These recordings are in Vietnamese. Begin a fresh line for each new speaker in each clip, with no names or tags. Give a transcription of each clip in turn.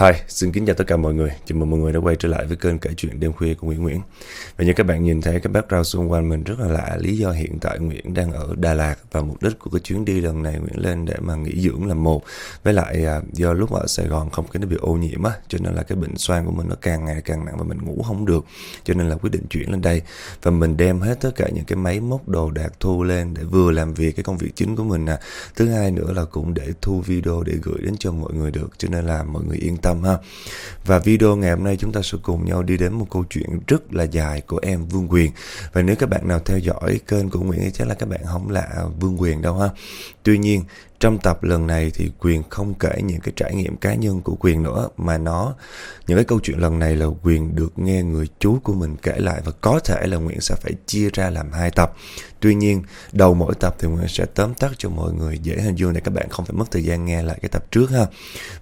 Hi, xin kính chào tất cả mọi người. Chào mừng mọi người đã quay trở lại với kênh kể chuyện đêm khuya của Nguyễn Nguyễn. Và như các bạn nhìn thấy cái background xung quanh mình rất là lạ. Lý do hiện tại Nguyễn đang ở Đà Lạt và mục đích của cái chuyến đi lần này Nguyễn lên để mà nghỉ dưỡng là một. Với lại à, do lúc ở Sài Gòn không khí nó bị ô nhiễm á, cho nên là cái bệnh xoang của mình nó càng ngày càng nặng và mình ngủ không được. Cho nên là quyết định chuyển lên đây và mình đem hết tất cả những cái máy móc đồ đạc thu lên để vừa làm việc cái công việc chính của mình nè. Thứ hai nữa là cũng để thu video để gửi đến cho mọi người được. Cho nên là mọi người yên tâm ha. Và video ngày hôm nay chúng ta sẽ cùng nhau đi đến một câu chuyện rất là dài của em Vương Quyền. Và nếu các bạn nào theo dõi kênh của Nguyễn thì chắc là các bạn không lạ Vương Quyền đâu ha. Tuy nhiên trong tập lần này thì Quyền không kể những cái trải nghiệm cá nhân của Quyền nữa mà nó những cái câu chuyện lần này là Quyền được nghe người chú của mình kể lại và có thể là Nguyễn sẽ phải chia ra làm hai tập. Tuy nhiên đầu mỗi tập thì Nguyễn sẽ tóm tắt cho mọi người dễ hình dung để các bạn không phải mất thời gian nghe lại cái tập trước ha.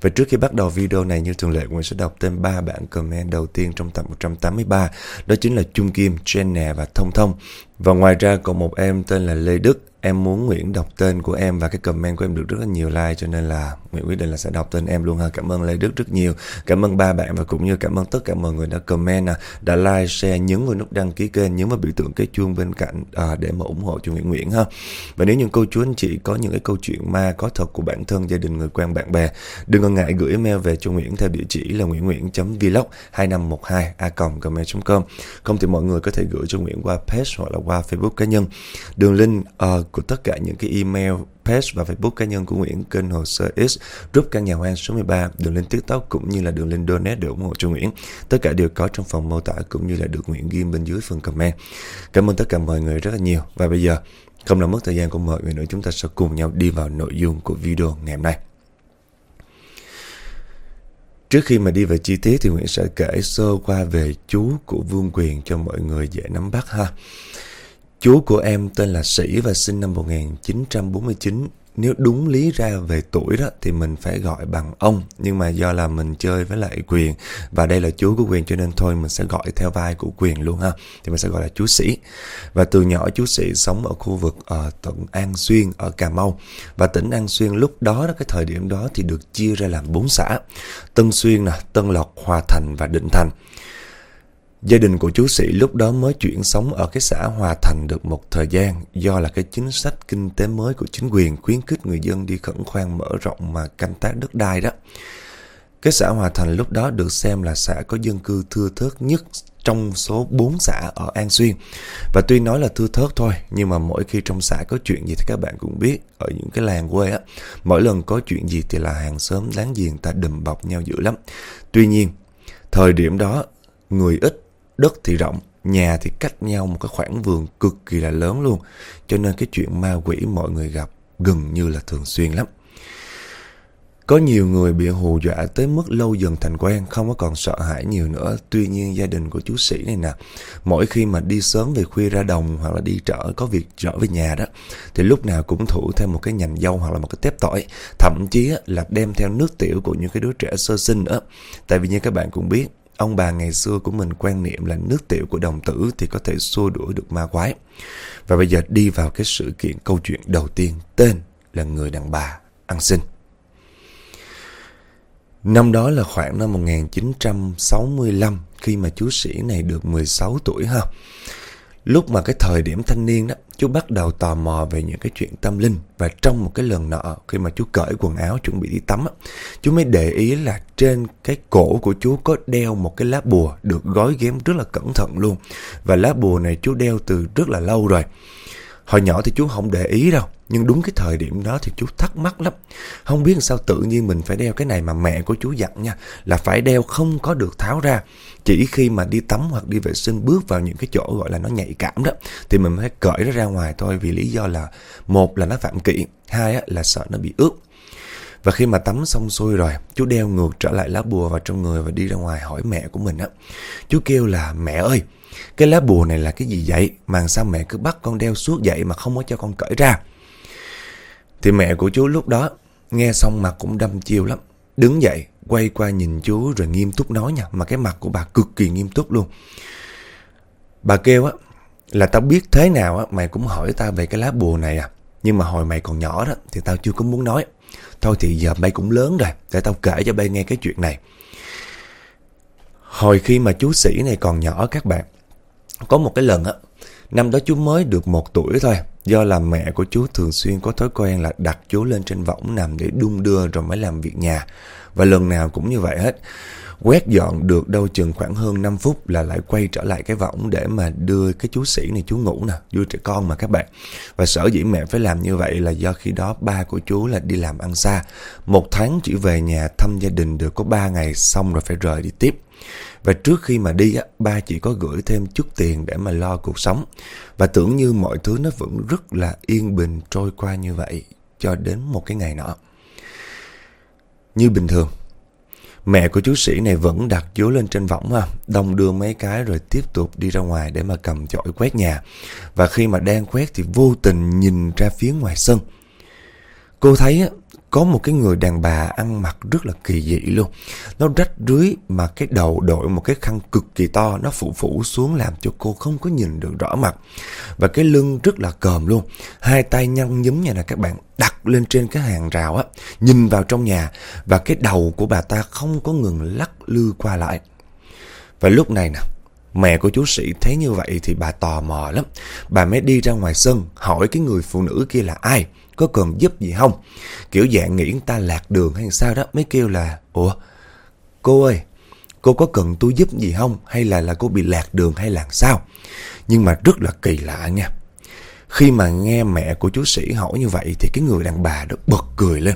Và trước khi bắt đầu video này như thường lệ Nguyễn sẽ đọc tên ba bạn comment đầu tiên trong tập 183 đó chính là Trung Kim, Jenna và Thông Thông. Và ngoài ra còn một em tên là Lê Đức Em muốn Nguyễn đọc tên của em và cái comment của em được rất là nhiều like cho nên là Nguyễn quyết định là sẽ đọc tên em luôn ha. Cảm ơn Lê Đức rất nhiều. Cảm ơn ba bạn và cũng như cảm ơn tất cả mọi người đã comment, nè đã like, share, nhấn vào nút đăng ký kênh, nhấn vào biểu tượng cái chuông bên cạnh à, để mà ủng hộ cho Nguyễn Nguyễn ha. Và nếu những cô chú anh chị có những cái câu chuyện ma có thật của bản thân, gia đình, người quen, bạn bè, đừng ngần ngại gửi email về cho Nguyễn theo địa chỉ là nguyễn.nguyễn.vlog 2512 a gmail.com. Không thì mọi người có thể gửi cho Nguyễn qua page hoặc là qua Facebook cá nhân. Đường link uh, của tất cả những cái email, page và Facebook cá nhân của Nguyễn kênh hồ sơ X group căn nhà hoang số 13, đường link TikTok cũng như là đường link donate để ủng hộ cho Nguyễn. Tất cả đều có trong phần mô tả cũng như là được Nguyễn ghi bên dưới phần comment. Cảm ơn tất cả mọi người rất là nhiều và bây giờ không làm mất thời gian của mọi người nữa chúng ta sẽ cùng nhau đi vào nội dung của video ngày hôm nay. Trước khi mà đi về chi tiết thì Nguyễn sẽ kể sơ qua về chú của Vương Quyền cho mọi người dễ nắm bắt ha. Chú của em tên là Sĩ và sinh năm 1949. Nếu đúng lý ra về tuổi đó thì mình phải gọi bằng ông. Nhưng mà do là mình chơi với lại Quyền và đây là chú của Quyền cho nên thôi mình sẽ gọi theo vai của Quyền luôn ha. Thì mình sẽ gọi là chú Sĩ. Và từ nhỏ chú Sĩ sống ở khu vực ở tận An Xuyên ở Cà Mau. Và tỉnh An Xuyên lúc đó, đó cái thời điểm đó thì được chia ra làm bốn xã. Tân Xuyên, nè, Tân Lộc, Hòa Thành và Định Thành. Gia đình của chú Sĩ lúc đó mới chuyển sống ở cái xã Hòa Thành được một thời gian do là cái chính sách kinh tế mới của chính quyền khuyến khích người dân đi khẩn khoan mở rộng mà canh tác đất đai đó. Cái xã Hòa Thành lúc đó được xem là xã có dân cư thưa thớt nhất trong số 4 xã ở An Xuyên. Và tuy nói là thưa thớt thôi, nhưng mà mỗi khi trong xã có chuyện gì thì các bạn cũng biết, ở những cái làng quê á, mỗi lần có chuyện gì thì là hàng xóm láng giềng ta đùm bọc nhau dữ lắm. Tuy nhiên, thời điểm đó, người ít đất thì rộng, nhà thì cách nhau một cái khoảng vườn cực kỳ là lớn luôn. Cho nên cái chuyện ma quỷ mọi người gặp gần như là thường xuyên lắm. Có nhiều người bị hù dọa tới mức lâu dần thành quen, không có còn sợ hãi nhiều nữa. Tuy nhiên gia đình của chú Sĩ này nè, mỗi khi mà đi sớm về khuya ra đồng hoặc là đi chợ có việc trở về nhà đó, thì lúc nào cũng thủ thêm một cái nhành dâu hoặc là một cái tép tỏi. Thậm chí là đem theo nước tiểu của những cái đứa trẻ sơ sinh nữa. Tại vì như các bạn cũng biết, Ông bà ngày xưa của mình quan niệm là nước tiểu của đồng tử thì có thể xua đuổi được ma quái. Và bây giờ đi vào cái sự kiện, câu chuyện đầu tiên, tên là người đàn bà, ăn xin. Năm đó là khoảng năm 1965 khi mà chú sĩ này được 16 tuổi ha. Lúc mà cái thời điểm thanh niên đó, chú bắt đầu tò mò về những cái chuyện tâm linh. Và trong một cái lần nọ, khi mà chú cởi quần áo chuẩn bị đi tắm, á, chú mới để ý là trên cái cổ của chú có đeo một cái lá bùa được gói ghém rất là cẩn thận luôn. Và lá bùa này chú đeo từ rất là lâu rồi. Hồi nhỏ thì chú không để ý đâu, Nhưng đúng cái thời điểm đó thì chú thắc mắc lắm. Không biết sao tự nhiên mình phải đeo cái này mà mẹ của chú dặn nha, Là phải đeo không có được tháo ra. Chỉ khi mà đi tắm hoặc đi vệ sinh bước vào những cái chỗ gọi là nó nhạy cảm đó, Thì mình phải cởi nó ra ngoài thôi. Vì lý do là, Một là nó phạm kỵ Hai là sợ nó bị ướt và khi mà tắm xong xuôi rồi, chú đeo ngược trở lại lá bùa vào trong người và đi ra ngoài hỏi mẹ của mình á. Chú kêu là mẹ ơi, cái lá bùa này là cái gì vậy? Mà sao mẹ cứ bắt con đeo suốt vậy mà không có cho con cởi ra? Thì mẹ của chú lúc đó nghe xong mặt cũng đâm chiêu lắm. Đứng dậy, quay qua nhìn chú rồi nghiêm túc nói nha. Mà cái mặt của bà cực kỳ nghiêm túc luôn. Bà kêu á, là tao biết thế nào á, mày cũng hỏi tao về cái lá bùa này à. Nhưng mà hồi mày còn nhỏ đó thì tao chưa có muốn nói. Thôi thì giờ bay cũng lớn rồi, Để tao kể cho bay nghe cái chuyện này. Hồi khi mà chú sĩ này còn nhỏ, các bạn, Có một cái lần á, Năm đó chú mới được một tuổi thôi, Do là mẹ của chú thường xuyên có thói quen là đặt chú lên trên võng nằm để đung đưa rồi mới làm việc nhà. Và lần nào cũng như vậy hết. Quét dọn được đâu chừng khoảng hơn 5 phút là lại quay trở lại cái võng để mà đưa cái chú sĩ này chú ngủ nè, đưa trẻ con mà các bạn. Và sở dĩ mẹ phải làm như vậy là do khi đó ba của chú là đi làm ăn xa. Một tháng chỉ về nhà thăm gia đình được có 3 ngày xong rồi phải rời đi tiếp. Và trước khi mà đi á, ba chỉ có gửi thêm chút tiền để mà lo cuộc sống. Và tưởng như mọi thứ nó vẫn rất là yên bình trôi qua như vậy cho đến một cái ngày nọ. Như bình thường, Mẹ của chú sĩ này vẫn đặt chú lên trên võng ha, đông đưa mấy cái rồi tiếp tục đi ra ngoài để mà cầm chổi quét nhà. Và khi mà đang quét thì vô tình nhìn ra phía ngoài sân. Cô thấy có một cái người đàn bà ăn mặc rất là kỳ dị luôn. Nó rách rưới mà cái đầu đội một cái khăn cực kỳ to, nó phủ phủ xuống làm cho cô không có nhìn được rõ mặt. Và cái lưng rất là còm luôn. Hai tay nhăn nhúm như là các bạn, đặt lên trên cái hàng rào á, nhìn vào trong nhà và cái đầu của bà ta không có ngừng lắc lư qua lại. Và lúc này nè, Mẹ của chú sĩ thấy như vậy thì bà tò mò lắm. Bà mới đi ra ngoài sân hỏi cái người phụ nữ kia là ai có cần giúp gì không? Kiểu dạng nghĩ người ta lạc đường hay sao đó, mới kêu là, Ủa, cô ơi, cô có cần tôi giúp gì không? Hay là là cô bị lạc đường hay là sao? Nhưng mà rất là kỳ lạ nha. Khi mà nghe mẹ của chú sĩ hỏi như vậy thì cái người đàn bà đó bật cười lên.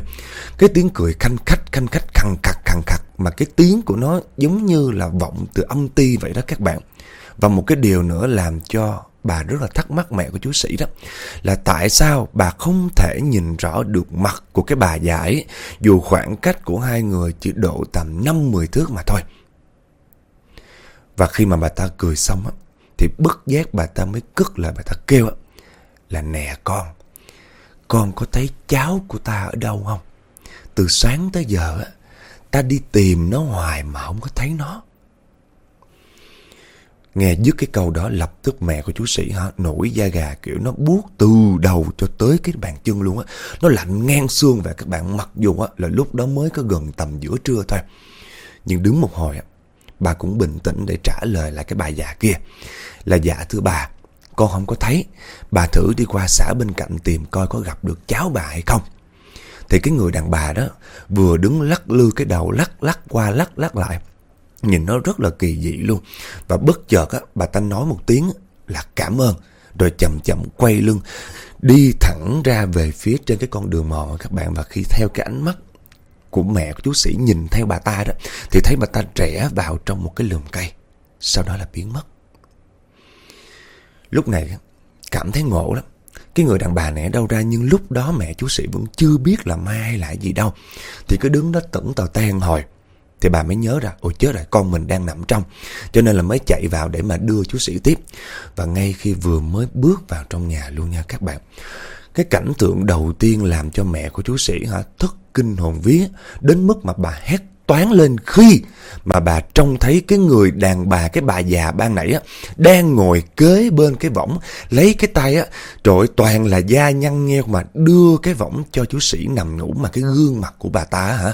Cái tiếng cười khanh khách, khanh khách, khăng khặt, khăng khặt mà cái tiếng của nó giống như là vọng từ âm ti vậy đó các bạn. Và một cái điều nữa làm cho bà rất là thắc mắc mẹ của chú sĩ đó, là tại sao bà không thể nhìn rõ được mặt của cái bà già ấy, dù khoảng cách của hai người chỉ độ tầm 5-10 thước mà thôi. Và khi mà bà ta cười xong á, thì bất giác bà ta mới cất lại bà ta kêu á, là nè con con có thấy cháu của ta ở đâu không? Từ sáng tới giờ á, ta đi tìm nó hoài mà không có thấy nó. Nghe dứt cái câu đó lập tức mẹ của chú sĩ ha, nổi da gà kiểu nó buốt từ đầu cho tới cái bàn chân luôn á. Nó lạnh ngang xương và các bạn mặc dù á, là lúc đó mới có gần tầm giữa trưa thôi. Nhưng đứng một hồi á, bà cũng bình tĩnh để trả lời lại cái bà già kia. Là dạ thưa bà, con không có thấy. Bà thử đi qua xã bên cạnh tìm coi có gặp được cháu bà hay không. Thì cái người đàn bà đó vừa đứng lắc lư cái đầu lắc lắc qua lắc lắc lại Nhìn nó rất là kỳ dị luôn. Và bất chợt á, bà ta nói một tiếng là cảm ơn. Rồi chậm chậm quay lưng. Đi thẳng ra về phía trên cái con đường mòn các bạn. Và khi theo cái ánh mắt của mẹ của chú sĩ nhìn theo bà ta đó. Thì thấy bà ta trẻ vào trong một cái lùm cây. Sau đó là biến mất. Lúc này cảm thấy ngộ lắm. Cái người đàn bà này đâu ra nhưng lúc đó mẹ chú sĩ vẫn chưa biết là ma hay là gì đâu. Thì cứ đứng đó tẩn tờ ten hồi. Thì bà mới nhớ ra, Ôi chết rồi, con mình đang nằm trong. Cho nên là mới chạy vào để mà đưa chú sĩ tiếp. Và ngay khi vừa mới bước vào trong nhà luôn nha các bạn, Cái cảnh tượng đầu tiên làm cho mẹ của chú sĩ hả, thất kinh hồn vía Đến mức mà bà hét toán lên khi mà bà trông thấy cái người đàn bà, cái bà già ban nãy á, đang ngồi kế bên cái võng, lấy cái tay á, trội toàn là da nhăn nheo mà đưa cái võng cho chú sĩ nằm ngủ mà cái gương mặt của bà ta hả,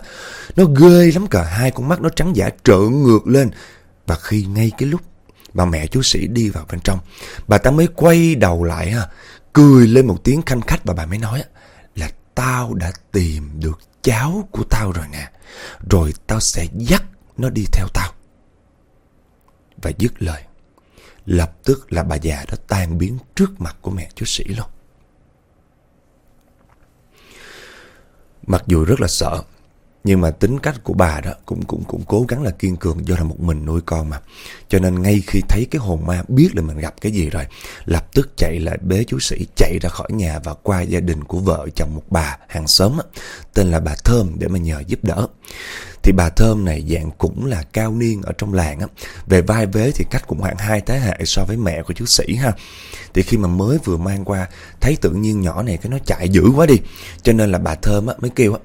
nó ghê lắm cả, hai con mắt nó trắng giả trợn ngược lên. Và khi ngay cái lúc mà mẹ chú sĩ đi vào bên trong, bà ta mới quay đầu lại ha, cười lên một tiếng khanh khách và bà mới nói là tao đã tìm được cháu của tao rồi nè. Rồi tao sẽ dắt nó đi theo tao. Và dứt lời. Lập tức là bà già đó tan biến trước mặt của mẹ chú sĩ luôn. Mặc dù rất là sợ nhưng mà tính cách của bà đó cũng cũng cũng cố gắng là kiên cường do là một mình nuôi con mà. Cho nên ngay khi thấy cái hồn ma biết là mình gặp cái gì rồi, lập tức chạy lại bế chú sĩ chạy ra khỏi nhà và qua gia đình của vợ chồng một bà hàng xóm á, tên là bà Thơm để mà nhờ giúp đỡ. Thì bà Thơm này dạng cũng là cao niên ở trong làng á. Về vai vế thì cách cũng khoảng hai thế hệ so với mẹ của chú sĩ ha. Thì khi mà mới vừa mang qua, thấy tự nhiên nhỏ này cái nó chạy dữ quá đi. Cho nên là bà Thơm á, mới kêu á,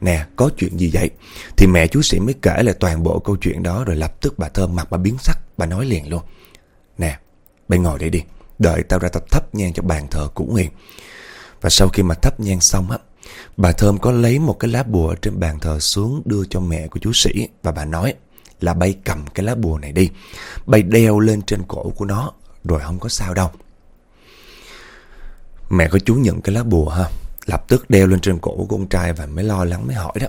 Nè có chuyện gì vậy Thì mẹ chú sĩ mới kể lại toàn bộ câu chuyện đó Rồi lập tức bà thơm mặt bà biến sắc Bà nói liền luôn Nè bây ngồi đây đi Đợi tao ra tập thắp nhang cho bàn thờ cũ huyền Và sau khi mà thắp nhang xong á bà Thơm có lấy một cái lá bùa trên bàn thờ xuống đưa cho mẹ của chú Sĩ và bà nói là bay cầm cái lá bùa này đi. Bay đeo lên trên cổ của nó rồi không có sao đâu. Mẹ của chú nhận cái lá bùa ha, lập tức đeo lên trên cổ của con trai và mới lo lắng mới hỏi đó.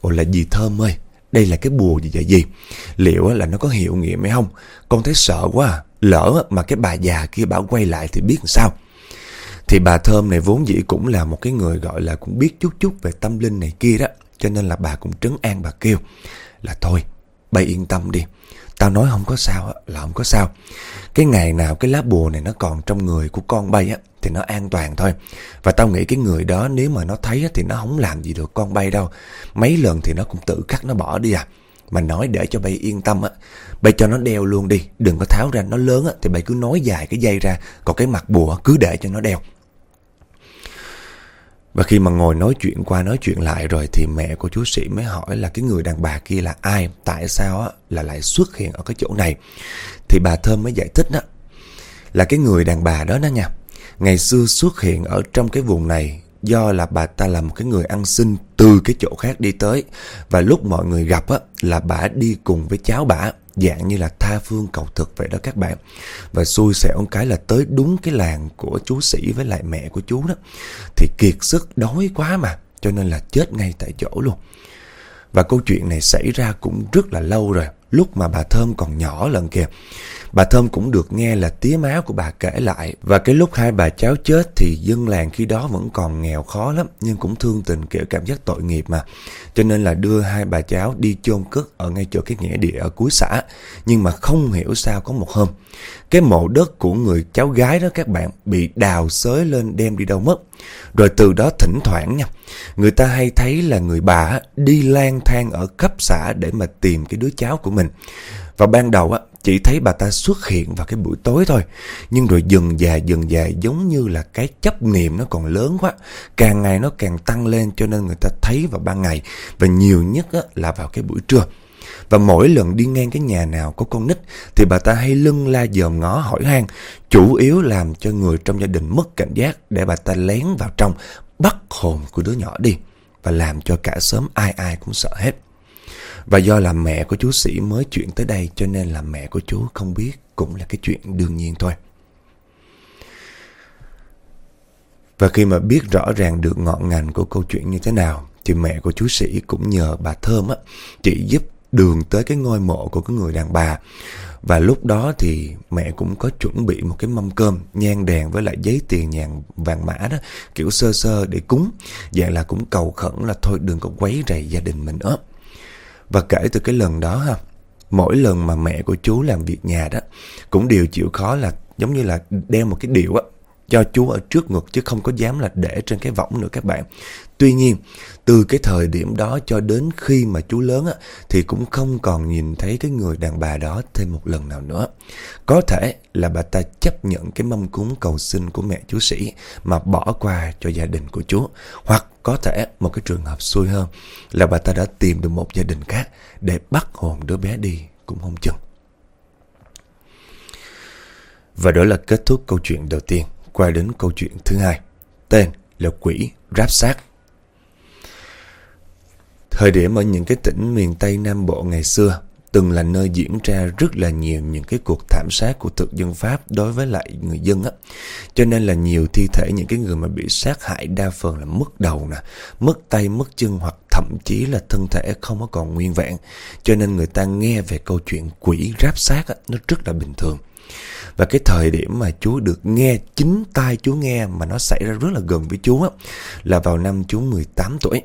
Ồ là gì Thơm ơi, đây là cái bùa gì vậy gì? Liệu là nó có hiệu nghiệm hay không? Con thấy sợ quá à. Lỡ mà cái bà già kia bảo quay lại thì biết làm sao? Thì bà Thơm này vốn dĩ cũng là một cái người gọi là cũng biết chút chút về tâm linh này kia đó. Cho nên là bà cũng trấn an bà kêu là thôi, bà yên tâm đi. Tao nói không có sao là không có sao. Cái ngày nào cái lá bùa này nó còn trong người của con bay á, thì nó an toàn thôi. Và tao nghĩ cái người đó nếu mà nó thấy thì nó không làm gì được con bay đâu. Mấy lần thì nó cũng tự cắt nó bỏ đi à. Mà nói để cho bay yên tâm á, Bay cho nó đeo luôn đi, Đừng có tháo ra nó lớn á, Thì bay cứ nói dài cái dây ra Còn cái mặt bùa cứ để cho nó đeo và khi mà ngồi nói chuyện qua nói chuyện lại rồi Thì mẹ của chú sĩ mới hỏi là cái người đàn bà kia là ai, Tại sao á là lại xuất hiện ở cái chỗ này. Thì bà Thơm mới giải thích đó Là cái người đàn bà đó đó nha, Ngày xưa xuất hiện ở trong cái vùng này do là bà ta là một cái người ăn xin từ cái chỗ khác đi tới. Và lúc mọi người gặp á là bà đi cùng với cháu bà dạng như là tha phương cầu thực vậy đó các bạn. Và xui xẻo một cái là tới đúng cái làng của chú sĩ với lại mẹ của chú đó. Thì kiệt sức, đói quá mà. Cho nên là chết ngay tại chỗ luôn. Và câu chuyện này xảy ra cũng rất là lâu rồi lúc mà bà thơm còn nhỏ lần kìa, Bà Thơm cũng được nghe là tía máu của bà kể lại và cái lúc hai bà cháu chết thì dân làng khi đó vẫn còn nghèo khó lắm, nhưng cũng thương tình kiểu cảm giác tội nghiệp mà. Cho nên là đưa hai bà cháu đi chôn cất ở ngay chỗ cái nghĩa địa ở cuối xã nhưng mà không hiểu sao có một hôm cái mộ đất của người cháu gái đó các bạn bị đào xới lên đem đi đâu mất. Rồi từ đó thỉnh thoảng nha, người ta hay thấy là người bà đi lang thang ở khắp xã để mà tìm cái đứa cháu của mình. Và ban đầu á, chỉ thấy bà ta xuất hiện vào cái buổi tối thôi. Nhưng rồi dần già dần già giống như là cái chấp niệm nó còn lớn quá. Càng ngày nó càng tăng lên cho nên người ta thấy vào ban ngày. Và nhiều nhất á, là vào cái buổi trưa. Và mỗi lần đi ngang cái nhà nào có con nít thì bà ta hay lưng la dòm ngó hỏi han, chủ yếu làm cho người trong gia đình mất cảnh giác để bà ta lén vào trong bắt hồn của đứa nhỏ đi và làm cho cả sớm ai ai cũng sợ hết. Và do là mẹ của chú Sĩ mới chuyển tới đây cho nên là mẹ của chú không biết cũng là cái chuyện đương nhiên thôi. Và khi mà biết rõ ràng được ngọn ngành của câu chuyện như thế nào thì mẹ của chú Sĩ cũng nhờ bà Thơm á, chỉ giúp đường tới cái ngôi mộ của cái người đàn bà. Và lúc đó thì mẹ cũng có chuẩn bị một cái mâm cơm, nhang đèn với lại giấy tiền nhàn vàng mã đó, kiểu sơ sơ để cúng. Dạng là cũng cầu khẩn là thôi đừng có quấy rầy gia đình mình nữa. Và kể từ cái lần đó ha, mỗi lần mà mẹ của chú làm việc nhà đó, cũng đều chịu khó là giống như là đeo một cái điệu á, cho chú ở trước ngực chứ không có dám là để trên cái võng nữa các bạn. Tuy nhiên, từ cái thời điểm đó cho đến khi mà chú lớn á, thì cũng không còn nhìn thấy cái người đàn bà đó thêm một lần nào nữa. Có thể là bà ta chấp nhận cái mâm cúng cầu xin của mẹ chú sĩ mà bỏ qua cho gia đình của chú. Hoặc có thể một cái trường hợp xui hơn là bà ta đã tìm được một gia đình khác để bắt hồn đứa bé đi cũng không chừng. Và đó là kết thúc câu chuyện đầu tiên, qua đến câu chuyện thứ hai. Tên là Quỷ Ráp Xác. Thời điểm ở những cái tỉnh miền Tây Nam Bộ ngày xưa từng là nơi diễn ra rất là nhiều những cái cuộc thảm sát của thực dân Pháp đối với lại người dân á. Cho nên là nhiều thi thể những cái người mà bị sát hại đa phần là mất đầu nè, mất tay, mất chân hoặc thậm chí là thân thể không có còn nguyên vẹn. Cho nên người ta nghe về câu chuyện quỷ ráp xác á, nó rất là bình thường. Và cái thời điểm mà Chúa được nghe, chính tai Chúa nghe mà nó xảy ra rất là gần với Chúa là vào năm Chúa 18 tuổi.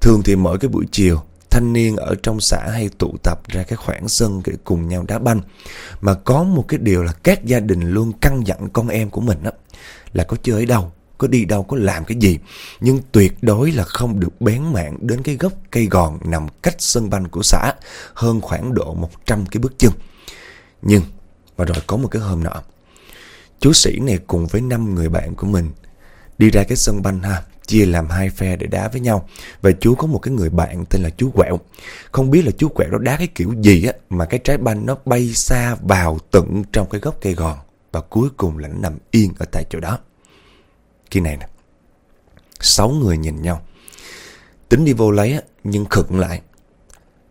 Thường thì mỗi cái buổi chiều, thanh niên ở trong xã hay tụ tập ra cái khoảng sân để cùng nhau đá banh. Mà có một cái điều là các gia đình luôn căn dặn con em của mình đó, là có chơi ở đâu, có đi đâu, có làm cái gì. Nhưng tuyệt đối là không được bén mạng đến cái gốc cây gòn nằm cách sân banh của xã hơn khoảng độ 100 cái bước chân. Nhưng, và rồi có một cái hôm nọ, chú sĩ này cùng với năm người bạn của mình đi ra cái sân banh ha chia làm hai phe để đá với nhau. Và chú có một cái người bạn tên là chú Quẹo. Không biết là chú Quẹo đó đá cái kiểu gì á mà cái trái banh nó bay xa vào tận trong cái gốc cây gòn và cuối cùng là nó nằm yên ở tại chỗ đó. Khi này nè, Sáu người nhìn nhau Tính đi vô lấy á, nhưng khựng lại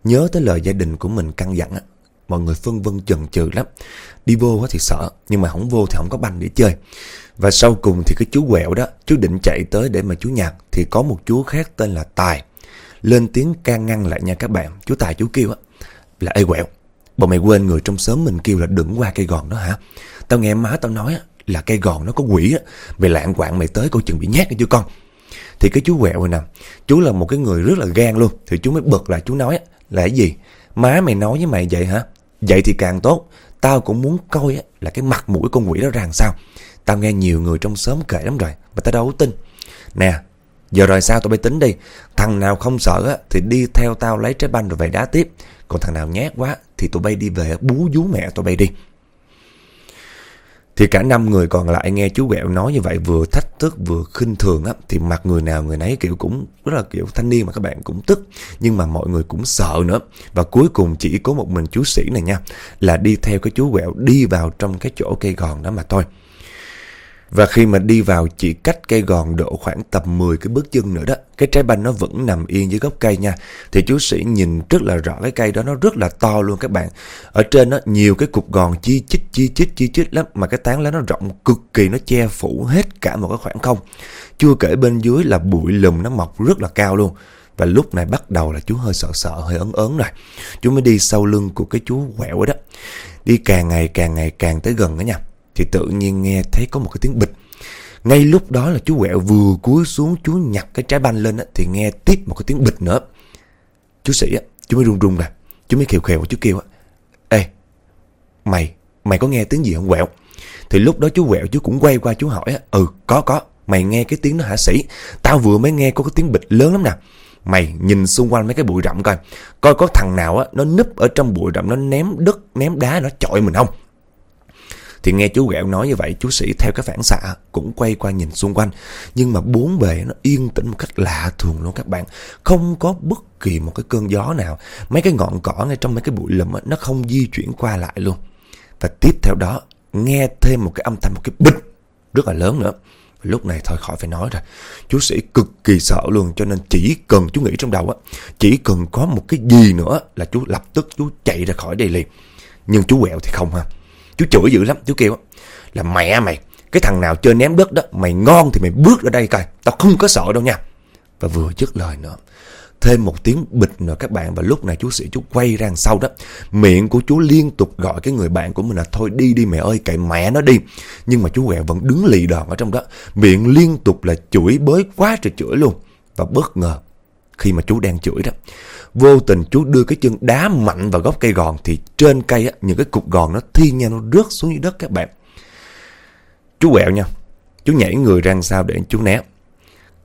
Nhớ tới lời gia đình của mình căn dặn á. Mọi người phân vân chần chừ lắm. Đi vô thì sợ, Nhưng mà không vô thì không có banh để chơi. Và sau cùng thì cái chú quẹo đó, Chú định chạy tới để mà chú nhặt Thì có một chú khác tên là Tài. Lên tiếng can ngăn lại nha các bạn, Chú Tài chú kêu á, Là, ê, quẹo, Bọn mày quên người trong xóm mình kêu là đừng qua cây gòn đó hả? Tao nghe má tao nói là cây gòn nó có quỷ á, Mày lạng quạng mày tới coi chừng bị nhát nghe chưa con. Thì cái chú quẹo rồi nè, Chú là một cái người rất là gan luôn, Thì chú mới bật lại, chú nói là cái gì? Má mày nói với mày vậy hả? Vậy thì càng tốt. Tao cũng muốn coi là cái mặt mũi con quỷ đó ra làm sao. Tao nghe nhiều người trong xóm kể lắm rồi, Mà tao đâu có tin. Nè, Giờ rồi sao tao bay tính đi? Thằng nào không sợ thì đi theo tao lấy trái banh rồi về đá tiếp. Còn thằng nào nhát quá, Thì tụi bay đi về bú vú mẹ tụi bay đi thì cả năm người còn lại nghe chú Quẹo nói như vậy, vừa thách thức, vừa khinh thường á, thì mặt người nào người nấy kiểu cũng rất là kiểu thanh niên mà các bạn cũng tức, nhưng mà mọi người cũng sợ nữa và cuối cùng chỉ có một mình chú sĩ này nha, là đi theo cái chú Quẹo đi vào trong cái chỗ cây gòn đó mà thôi. Và khi mà đi vào chỉ cách cây gòn độ khoảng tầm 10 cái bước chân nữa đó Cái trái banh nó vẫn nằm yên dưới gốc cây nha. Thì chú sĩ nhìn rất là rõ cái cây đó nó rất là to luôn các bạn. Ở trên nó nhiều cái cục gòn chi chít chi chít chi chít lắm Mà cái tán lá nó rộng cực kỳ nó che phủ hết cả một cái khoảng không. Chưa kể bên dưới là bụi lùm nó mọc rất là cao luôn. Và lúc này bắt đầu là chú hơi sợ sợ, hơi ớn ớn rồi. Chú mới đi sau lưng của cái chú quẹo đó. Đi càng ngày càng ngày càng tới gần đó nha thì tự nhiên nghe thấy có một cái tiếng bịch. Ngay lúc đó là chú quẹo vừa cúi xuống chú nhặt cái trái banh lên á, thì nghe tiếp một cái tiếng bịch nữa. Chú sĩ á, chú mới run run ra. Chú mới khều khều chú kêu á. Ê, mày, mày có nghe tiếng gì không quẹo? Thì lúc đó chú quẹo chú cũng quay qua chú hỏi á. Ừ, có có, mày nghe cái tiếng đó hả sĩ? Tao vừa mới nghe có cái tiếng bịch lớn lắm nè. Mày nhìn xung quanh mấy cái bụi rậm coi Coi có thằng nào á Nó núp ở trong bụi rậm Nó ném đất ném đá Nó chọi mình không thì nghe chú ghẹo nói như vậy, chú sĩ theo cái phản xạ cũng quay qua nhìn xung quanh. Nhưng mà bốn bề nó yên tĩnh một cách lạ thường luôn các bạn. Không có bất kỳ một cái cơn gió nào. Mấy cái ngọn cỏ ngay trong mấy cái bụi lùm nó không di chuyển qua lại luôn. Và tiếp theo đó, nghe thêm một cái âm thanh, một cái bịch rất là lớn nữa. Lúc này thôi, khỏi phải nói rồi Chú sĩ cực kỳ sợ luôn, Cho nên chỉ cần chú nghĩ trong đầu á, Chỉ cần có một cái gì nữa Là chú lập tức chú chạy ra khỏi đây liền Nhưng chú quẹo thì không ha Chú chửi dữ lắm, Chú kêu là mẹ mày, Cái thằng nào chơi ném đất đó, Mày ngon thì mày bước ra đây coi, Tao không có sợ đâu nha. Và vừa dứt lời nữa, Thêm một tiếng bịch nữa các bạn, Và lúc này chú sĩ chú quay ra sau đó, Miệng của chú liên tục gọi cái người bạn của mình là, Thôi đi đi mẹ ơi cậy mẹ nó đi. Nhưng mà chú quẹo vẫn đứng lì đòn ở trong đó, Miệng liên tục là chửi bới quá trời chửi luôn. Và bất ngờ, Khi mà chú đang chửi đó Vô tình chú đưa cái chân đá mạnh vào gốc cây gòn Thì trên cây á, những cái cục gòn nó thiên nha Nó rớt xuống dưới đất các bạn. Chú quẹo nha Chú nhảy người ra sao để chú né.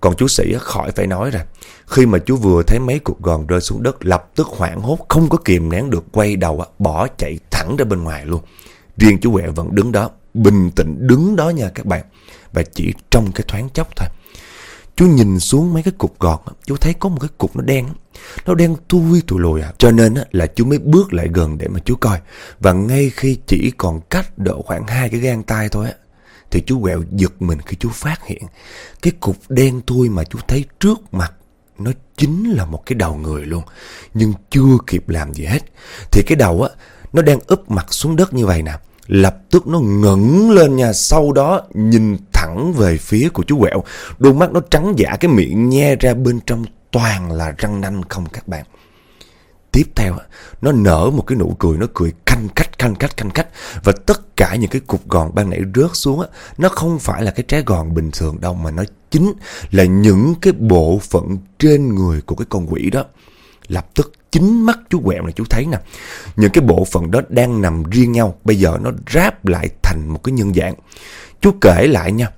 Còn chú sĩ khỏi phải nói rồi Khi mà chú vừa thấy mấy cục gòn rơi xuống đất Lập tức hoảng hốt Không có kìm nén được quay đầu Bỏ chạy thẳng ra bên ngoài luôn. Riêng chú quẹo vẫn đứng đó Bình tĩnh đứng đó nha các bạn. Và chỉ trong cái thoáng chốc thôi. Chú nhìn xuống mấy cái cục gọt Chú thấy có một cái cục nó đen Nó đen tui tụi lùi à. Cho nên là chú mới bước lại gần để mà chú coi. Và ngay khi chỉ còn cách độ khoảng hai cái gan tay thôi á, Thì chú quẹo giật mình khi chú phát hiện Cái cục đen tui mà chú thấy trước mặt Nó chính là một cái đầu người luôn. Nhưng chưa kịp làm gì hết. Thì cái đầu á, Nó đang úp mặt xuống đất như vậy nè. Lập tức nó ngẩng lên nha, Sau đó nhìn thẳng về phía của chú quẹo. Đôi mắt nó trắng giả, Cái miệng nhe ra, bên trong toàn là răng nanh không các bạn. Tiếp theo, Nó nở một cái nụ cười, Nó cười canh cách canh cách canh cách Và tất cả những cái cục gòn ban nãy rớt xuống Nó không phải là cái trái gòn bình thường đâu, Mà nó chính là những cái bộ phận trên người của cái con quỷ đó. Lập tức chính mắt chú quẹo này chú thấy nè. Những cái bộ phận đó đang nằm riêng nhau Bây giờ nó ráp lại thành một cái nhân dạng. Chú kể lại nha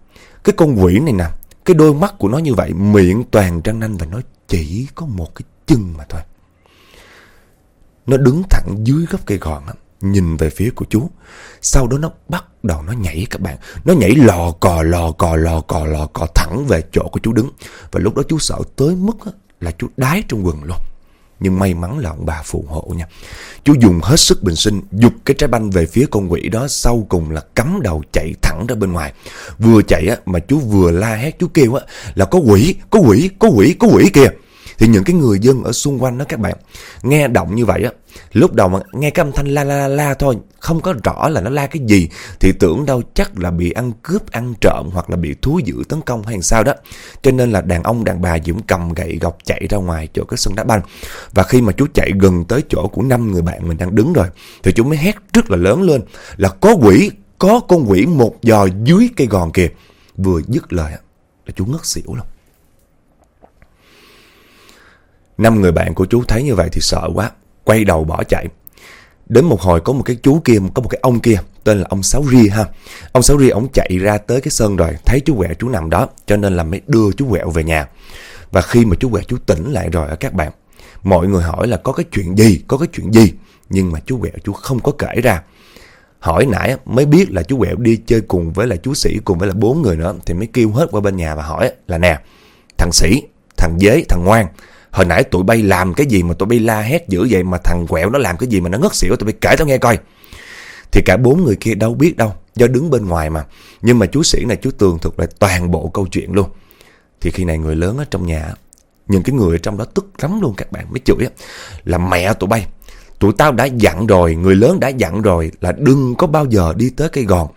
Cái con quỷ này nè Cái đôi mắt của nó như vậy Miệng toàn răng nanh và nó chỉ có một cái chân mà thôi. Nó đứng thẳng dưới gốc cây gòn á Nhìn về phía của chú Sau đó nó bắt đầu nó nhảy các bạn. Nó nhảy lò cò lò cò lò cò lò cò thẳng về chỗ của chú đứng. Và lúc đó chú sợ tới mức á, là chú đái trong quần luôn. Nhưng may mắn là ông bà phù hộ nha. Chú dùng hết sức bình sinh, dục cái trái banh về phía con quỷ đó, sau cùng là cắm đầu chạy thẳng ra bên ngoài. Vừa chạy á, mà chú vừa la hét, chú kêu á, là có quỷ, có quỷ, có quỷ, có quỷ kìa. Thì những cái người dân ở xung quanh đó các bạn Nghe động như vậy á Lúc đầu mà nghe cái âm thanh la la la, la thôi Không có rõ là nó la cái gì Thì tưởng đâu chắc là bị ăn cướp ăn trộm Hoặc là bị thú dữ tấn công hay sao đó. Cho nên là đàn ông đàn bà Dũng cầm gậy gọc chạy ra ngoài chỗ cái sân đá banh. Và khi mà chú chạy gần tới chỗ của năm người bạn mình đang đứng rồi Thì chú mới hét rất là lớn lên Là có quỷ Có con quỷ một giò dưới cây gòn kìa. Vừa dứt lời là chú ngất xỉu luôn. Năm người bạn của chú thấy như vậy thì sợ quá, quay đầu bỏ chạy. Đến một hồi có một cái chú kia, có một cái ông kia, tên là ông Sáu Ri ha. Ông Sáu Ri ông chạy ra tới cái sân rồi, thấy chú quẹo chú nằm đó, cho nên là mới đưa chú quẹo về nhà. Và khi mà chú quẹo chú tỉnh lại rồi các bạn, mọi người hỏi là có cái chuyện gì, có cái chuyện gì, nhưng mà chú quẹo chú không có kể ra. Hỏi nãy mới biết là chú quẹo đi chơi cùng với là chú sĩ cùng với là bốn người nữa thì mới kêu hết qua bên nhà và hỏi là nè, thằng sĩ, thằng dế, thằng ngoan, Hồi nãy tụi bay làm cái gì mà tụi bay la hét dữ vậy mà thằng quẹo nó làm cái gì mà nó ngất xỉu tụi bay kể tao nghe coi. Thì cả bốn người kia đâu biết đâu, do đứng bên ngoài mà. Nhưng mà chú sĩ này chú tường thuật lại toàn bộ câu chuyện luôn. Thì khi này người lớn ở trong nhà, những cái người ở trong đó tức lắm luôn các bạn mới chửi á, là mẹ tụi bay. Tụi tao đã dặn rồi, người lớn đã dặn rồi là đừng có bao giờ đi tới cây gòn.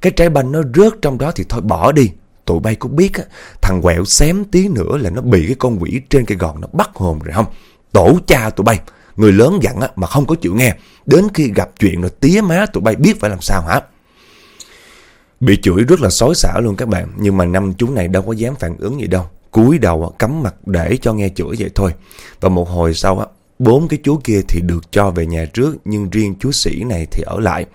Cái trái banh nó rớt trong đó thì thôi bỏ đi, tụi bay có biết á, thằng quẹo xém tí nữa là nó bị cái con quỷ trên cây gòn nó bắt hồn rồi không? Tổ cha tụi bay, người lớn dặn á, mà không có chịu nghe. Đến khi gặp chuyện rồi tía má tụi bay biết phải làm sao hả? Bị chửi rất là xói xả luôn các bạn, nhưng mà năm chú này đâu có dám phản ứng gì đâu. cúi đầu cắm mặt để cho nghe chửi vậy thôi. Và một hồi sau á, bốn cái chú kia thì được cho về nhà trước, nhưng riêng chú sĩ này thì ở lại.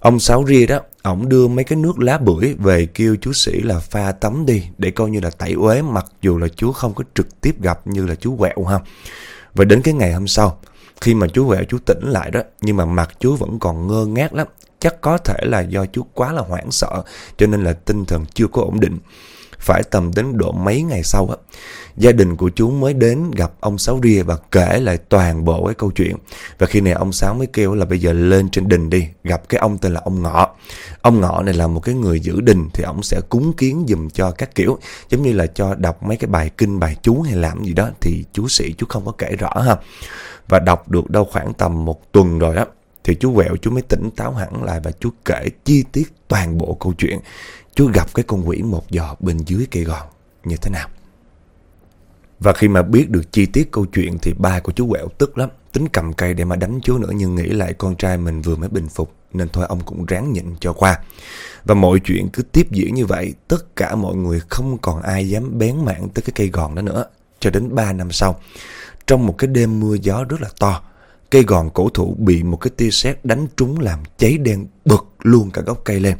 Ông Sáu Ria đó, ổng đưa mấy cái nước lá bưởi về kêu chú sĩ là pha tắm đi để coi như là tẩy uế mặc dù là chú không có trực tiếp gặp như là chú quẹo ha. Và đến cái ngày hôm sau, khi mà chú quẹo chú tỉnh lại đó, nhưng mà mặt chú vẫn còn ngơ ngác lắm. Chắc có thể là do chú quá là hoảng sợ cho nên là tinh thần chưa có ổn định. Phải tầm đến độ mấy ngày sau á, gia đình của chú mới đến gặp ông Sáu Ria và kể lại toàn bộ cái câu chuyện. Và khi này ông Sáu mới kêu là bây giờ lên trên đình đi, gặp cái ông tên là ông Ngọ. Ông Ngọ này là một cái người giữ đình thì ông sẽ cúng kiến dùm cho các kiểu, giống như là cho đọc mấy cái bài kinh, bài chú hay làm gì đó thì chú sĩ chú không có kể rõ ha. Và đọc được đâu khoảng tầm một tuần rồi đó thì chú quẹo chú mới tỉnh táo hẳn lại và chú kể chi tiết toàn bộ câu chuyện. Chú gặp cái con quỷ một giò bên dưới cây gòn, như thế nào. Và khi mà biết được chi tiết câu chuyện thì ba của chú quẹo tức lắm. Tính cầm cây để mà đánh chú nữa, nhưng nghĩ lại con trai mình vừa mới bình phục. Nên thôi ông cũng ráng nhịn cho qua. Và mọi chuyện cứ tiếp diễn như vậy. Tất cả mọi người không còn ai dám bén mạng tới cái cây gòn đó nữa. Cho đến 3 năm sau. Trong một cái đêm mưa gió rất là to. Cây gòn cổ thụ bị một cái tia sét đánh trúng làm cháy đen bực luôn cả gốc cây lên.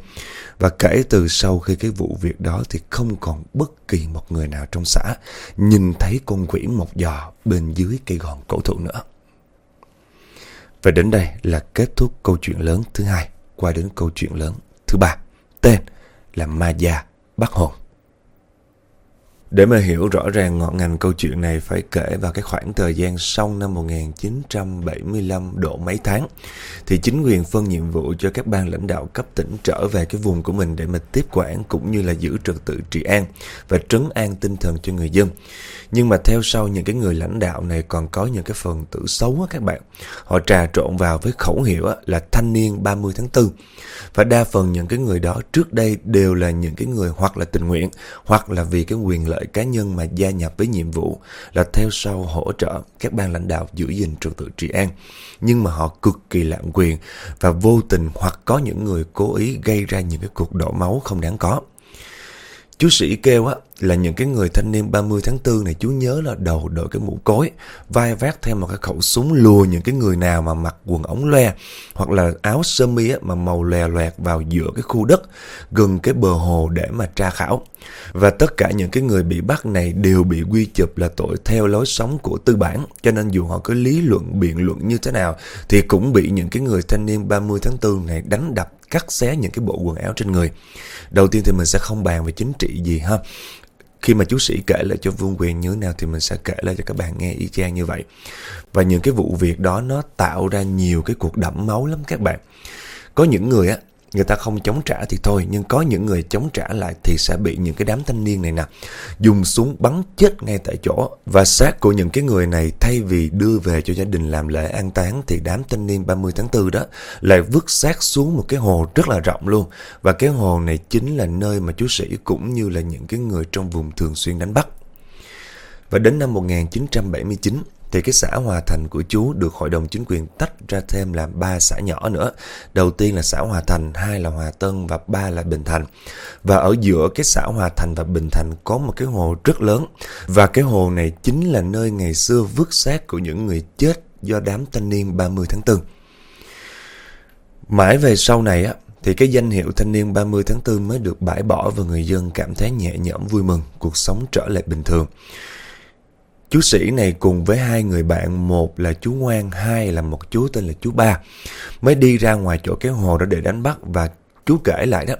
Và kể từ sau khi cái vụ việc đó thì không còn bất kỳ một người nào trong xã nhìn thấy con quỷ một giò bên dưới cây gòn cổ thụ nữa. Và đến đây là kết thúc câu chuyện lớn thứ hai, qua đến câu chuyện lớn thứ ba, tên là Ma Gia bắc Hồn. Để mà hiểu rõ ràng ngọn ngành câu chuyện này phải kể vào cái khoảng thời gian sau năm 1975 độ mấy tháng thì chính quyền phân nhiệm vụ cho các ban lãnh đạo cấp tỉnh trở về cái vùng của mình để mà tiếp quản cũng như là giữ trật tự trị an và trấn an tinh thần cho người dân. Nhưng mà theo sau những cái người lãnh đạo này còn có những cái phần tử xấu á các bạn. Họ trà trộn vào với khẩu hiệu á, là thanh niên 30 tháng 4. Và đa phần những cái người đó trước đây đều là những cái người hoặc là tình nguyện hoặc là vì cái quyền lợi cá nhân mà gia nhập với nhiệm vụ là theo sau hỗ trợ các ban lãnh đạo giữ gìn trật tự trị an. Nhưng mà họ cực kỳ lạm quyền và vô tình hoặc có những người cố ý gây ra những cái cuộc đổ máu không đáng có. Chú sĩ kêu á là những cái người thanh niên 30 tháng 4 này chú nhớ là đầu đội cái mũ cối, vai vác theo một cái khẩu súng lùa những cái người nào mà mặc quần ống loe hoặc là áo sơ mi á mà màu lè loẹt vào giữa cái khu đất gần cái bờ hồ để mà tra khảo. Và tất cả những cái người bị bắt này đều bị quy chụp là tội theo lối sống của tư bản, cho nên dù họ có lý luận biện luận như thế nào thì cũng bị những cái người thanh niên 30 tháng 4 này đánh đập cắt xé những cái bộ quần áo trên người. Đầu tiên thì mình sẽ không bàn về chính trị gì ha. khi mà chú sĩ kể lại cho Vương Quyền như thế nào thì mình sẽ kể lại cho các bạn nghe y chang như vậy. Và những cái vụ việc đó nó tạo ra nhiều cái cuộc đẫm máu lắm các bạn. Có những người á, người ta không chống trả thì thôi, nhưng có những người chống trả lại thì sẽ bị những cái đám thanh niên này nè, dùng súng bắn chết ngay tại chỗ. Và xác của những cái người này thay vì đưa về cho gia đình làm lễ an táng thì đám thanh niên 30 tháng 4 đó lại vứt xác xuống một cái hồ rất là rộng luôn. Và cái hồ này chính là nơi mà chú sĩ cũng như là những cái người trong vùng thường xuyên đánh bắt. Và đến năm 1979 thì cái xã Hòa Thành của chú được hội đồng chính quyền tách ra thêm làm ba xã nhỏ nữa. Đầu tiên là xã Hòa Thành, hai là Hòa Tân và ba là Bình Thành. Và ở giữa cái xã Hòa Thành và Bình Thành có một cái hồ rất lớn. Và cái hồ này chính là nơi ngày xưa vứt xác của những người chết do đám thanh niên 30 tháng 4. Mãi về sau này á, thì cái danh hiệu thanh niên 30 tháng 4 mới được bãi bỏ và người dân cảm thấy nhẹ nhõm vui mừng, cuộc sống trở lại bình thường. Chú sĩ này cùng với hai người bạn, một là chú Ngoan, hai là một chú tên là chú Ba, mới đi ra ngoài chỗ cái hồ đó để đánh bắt và chú kể lại đó,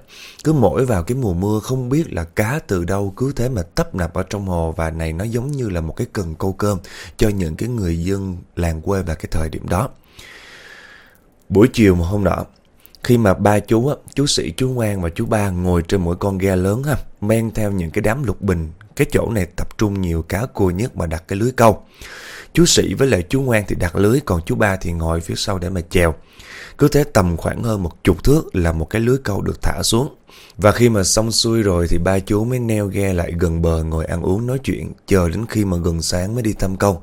cứ mỗi vào cái mùa mưa không biết là cá từ đâu cứ thế mà tấp nập ở trong hồ và này nó giống như là một cái cần câu cơm cho những cái người dân làng quê vào cái thời điểm đó. Buổi chiều một hôm nọ, khi mà ba chú, chú sĩ, chú Ngoan và chú Ba ngồi trên mỗi con ghe lớn ha, men theo những cái đám lục bình cái chỗ này tập trung nhiều cá cua nhất mà đặt cái lưới câu. Chú Sĩ với lại chú Ngoan thì đặt lưới, còn chú Ba thì ngồi phía sau để mà chèo. Cứ thế tầm khoảng hơn một chục thước là một cái lưới câu được thả xuống. Và khi mà xong xuôi rồi thì ba chú mới neo ghe lại gần bờ ngồi ăn uống nói chuyện, chờ đến khi mà gần sáng mới đi thăm câu.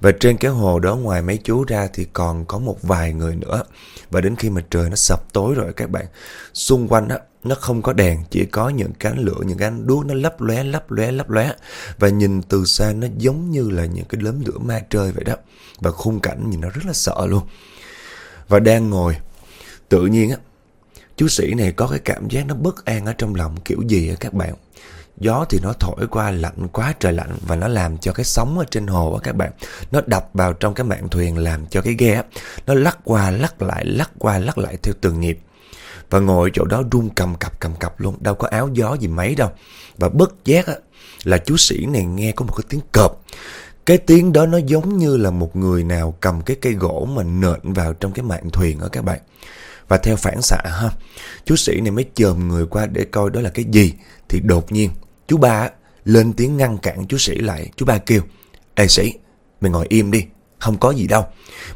Và trên cái hồ đó ngoài mấy chú ra thì còn có một vài người nữa. Và đến khi mà trời nó sập tối rồi các bạn, xung quanh á, nó không có đèn, chỉ có những cái lửa, những cái đuốc nó lấp lóe, lấp lóe, lấp lóe. Và nhìn từ xa nó giống như là những cái đốm lửa ma trời vậy đó. Và khung cảnh nhìn nó rất là sợ luôn. Và đang ngồi, tự nhiên á, chú sĩ này có cái cảm giác nó bất an ở trong lòng kiểu gì á các bạn. Gió thì nó thổi qua lạnh quá trời lạnh và nó làm cho cái sóng ở trên hồ á các bạn. Nó đập vào trong cái mạn thuyền làm cho cái ghe nó lắc qua lắc lại lắc qua lắc lại theo từng nhịp. Và ngồi chỗ đó run cầm cập cầm cập luôn, đâu có áo gió gì mấy đâu. Và bất giác á, là chú sĩ này nghe có một cái tiếng cọp. Cái tiếng đó nó giống như là một người nào cầm cái cây gỗ mà nện vào trong cái mạn thuyền ở các bạn. Và theo phản xạ ha, chú sĩ này mới chồm người qua để coi đó là cái gì. Thì đột nhiên, chú ba lên tiếng ngăn cản chú sĩ lại. Chú ba kêu, Ê sĩ, mày ngồi im đi, không có gì đâu.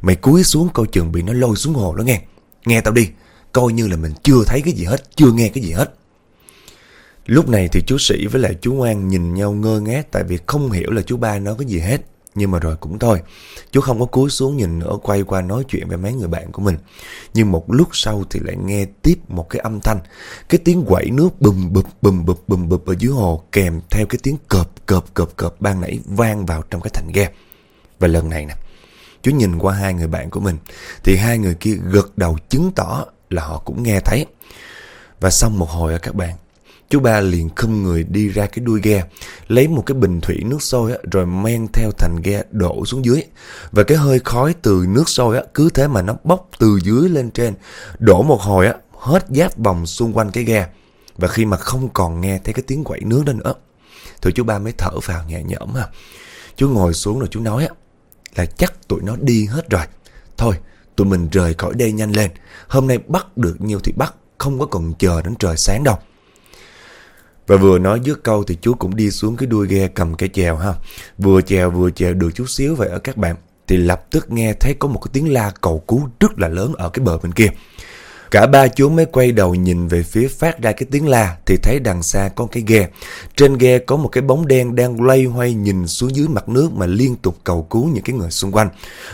Mày cúi xuống coi chừng bị nó lôi xuống hồ đó nghe. Nghe tao đi, coi như là mình chưa thấy cái gì hết, chưa nghe cái gì hết. Lúc này thì chú sĩ với lại chú Ngoan nhìn nhau ngơ ngác tại vì không hiểu là chú ba nói cái gì hết. Nhưng mà rồi cũng thôi, chú không có cúi xuống nhìn nữa quay qua nói chuyện với mấy người bạn của mình. Nhưng một lúc sau thì lại nghe tiếp một cái âm thanh, cái tiếng quẩy nước bùm bụp bùm bụp bùm bụp ở dưới hồ kèm theo cái tiếng cọp cọp cọp cọp ban nãy vang vào trong cái thành ghe. Và lần này nè, chú nhìn qua hai người bạn của mình thì hai người kia gật đầu chứng tỏ là họ cũng nghe thấy. Và xong một hồi á các bạn, chú ba liền khum người đi ra cái đuôi ghe, lấy một cái bình thủy nước sôi á, rồi men theo thành ghe đổ xuống dưới. Và cái hơi khói từ nước sôi á, cứ thế mà nó bốc từ dưới lên trên, đổ một hồi á, hết giáp vòng xung quanh cái ghe. Và khi mà không còn nghe thấy cái tiếng quẩy nước đó nữa, thì chú ba mới thở vào nhẹ nhõm ha. Chú ngồi xuống rồi chú nói á, là chắc tụi nó đi hết rồi. Thôi, tụi mình rời khỏi đây nhanh lên. Hôm nay bắt được nhiêu thì bắt, không có cần chờ đến trời sáng đâu. Và vừa nói dứt câu thì chú cũng đi xuống cái đuôi ghe cầm cái chèo ha. Vừa chèo vừa chèo được chút xíu vậy ở các bạn. Thì lập tức nghe thấy có một cái tiếng la cầu cứu rất là lớn ở cái bờ bên kia. Cả ba chú mới quay đầu nhìn về phía phát ra cái tiếng la thì thấy đằng xa có cái ghe. Trên ghe có một cái bóng đen đang loay hoay nhìn xuống dưới mặt nước mà liên tục cầu cứu những cái người xung quanh.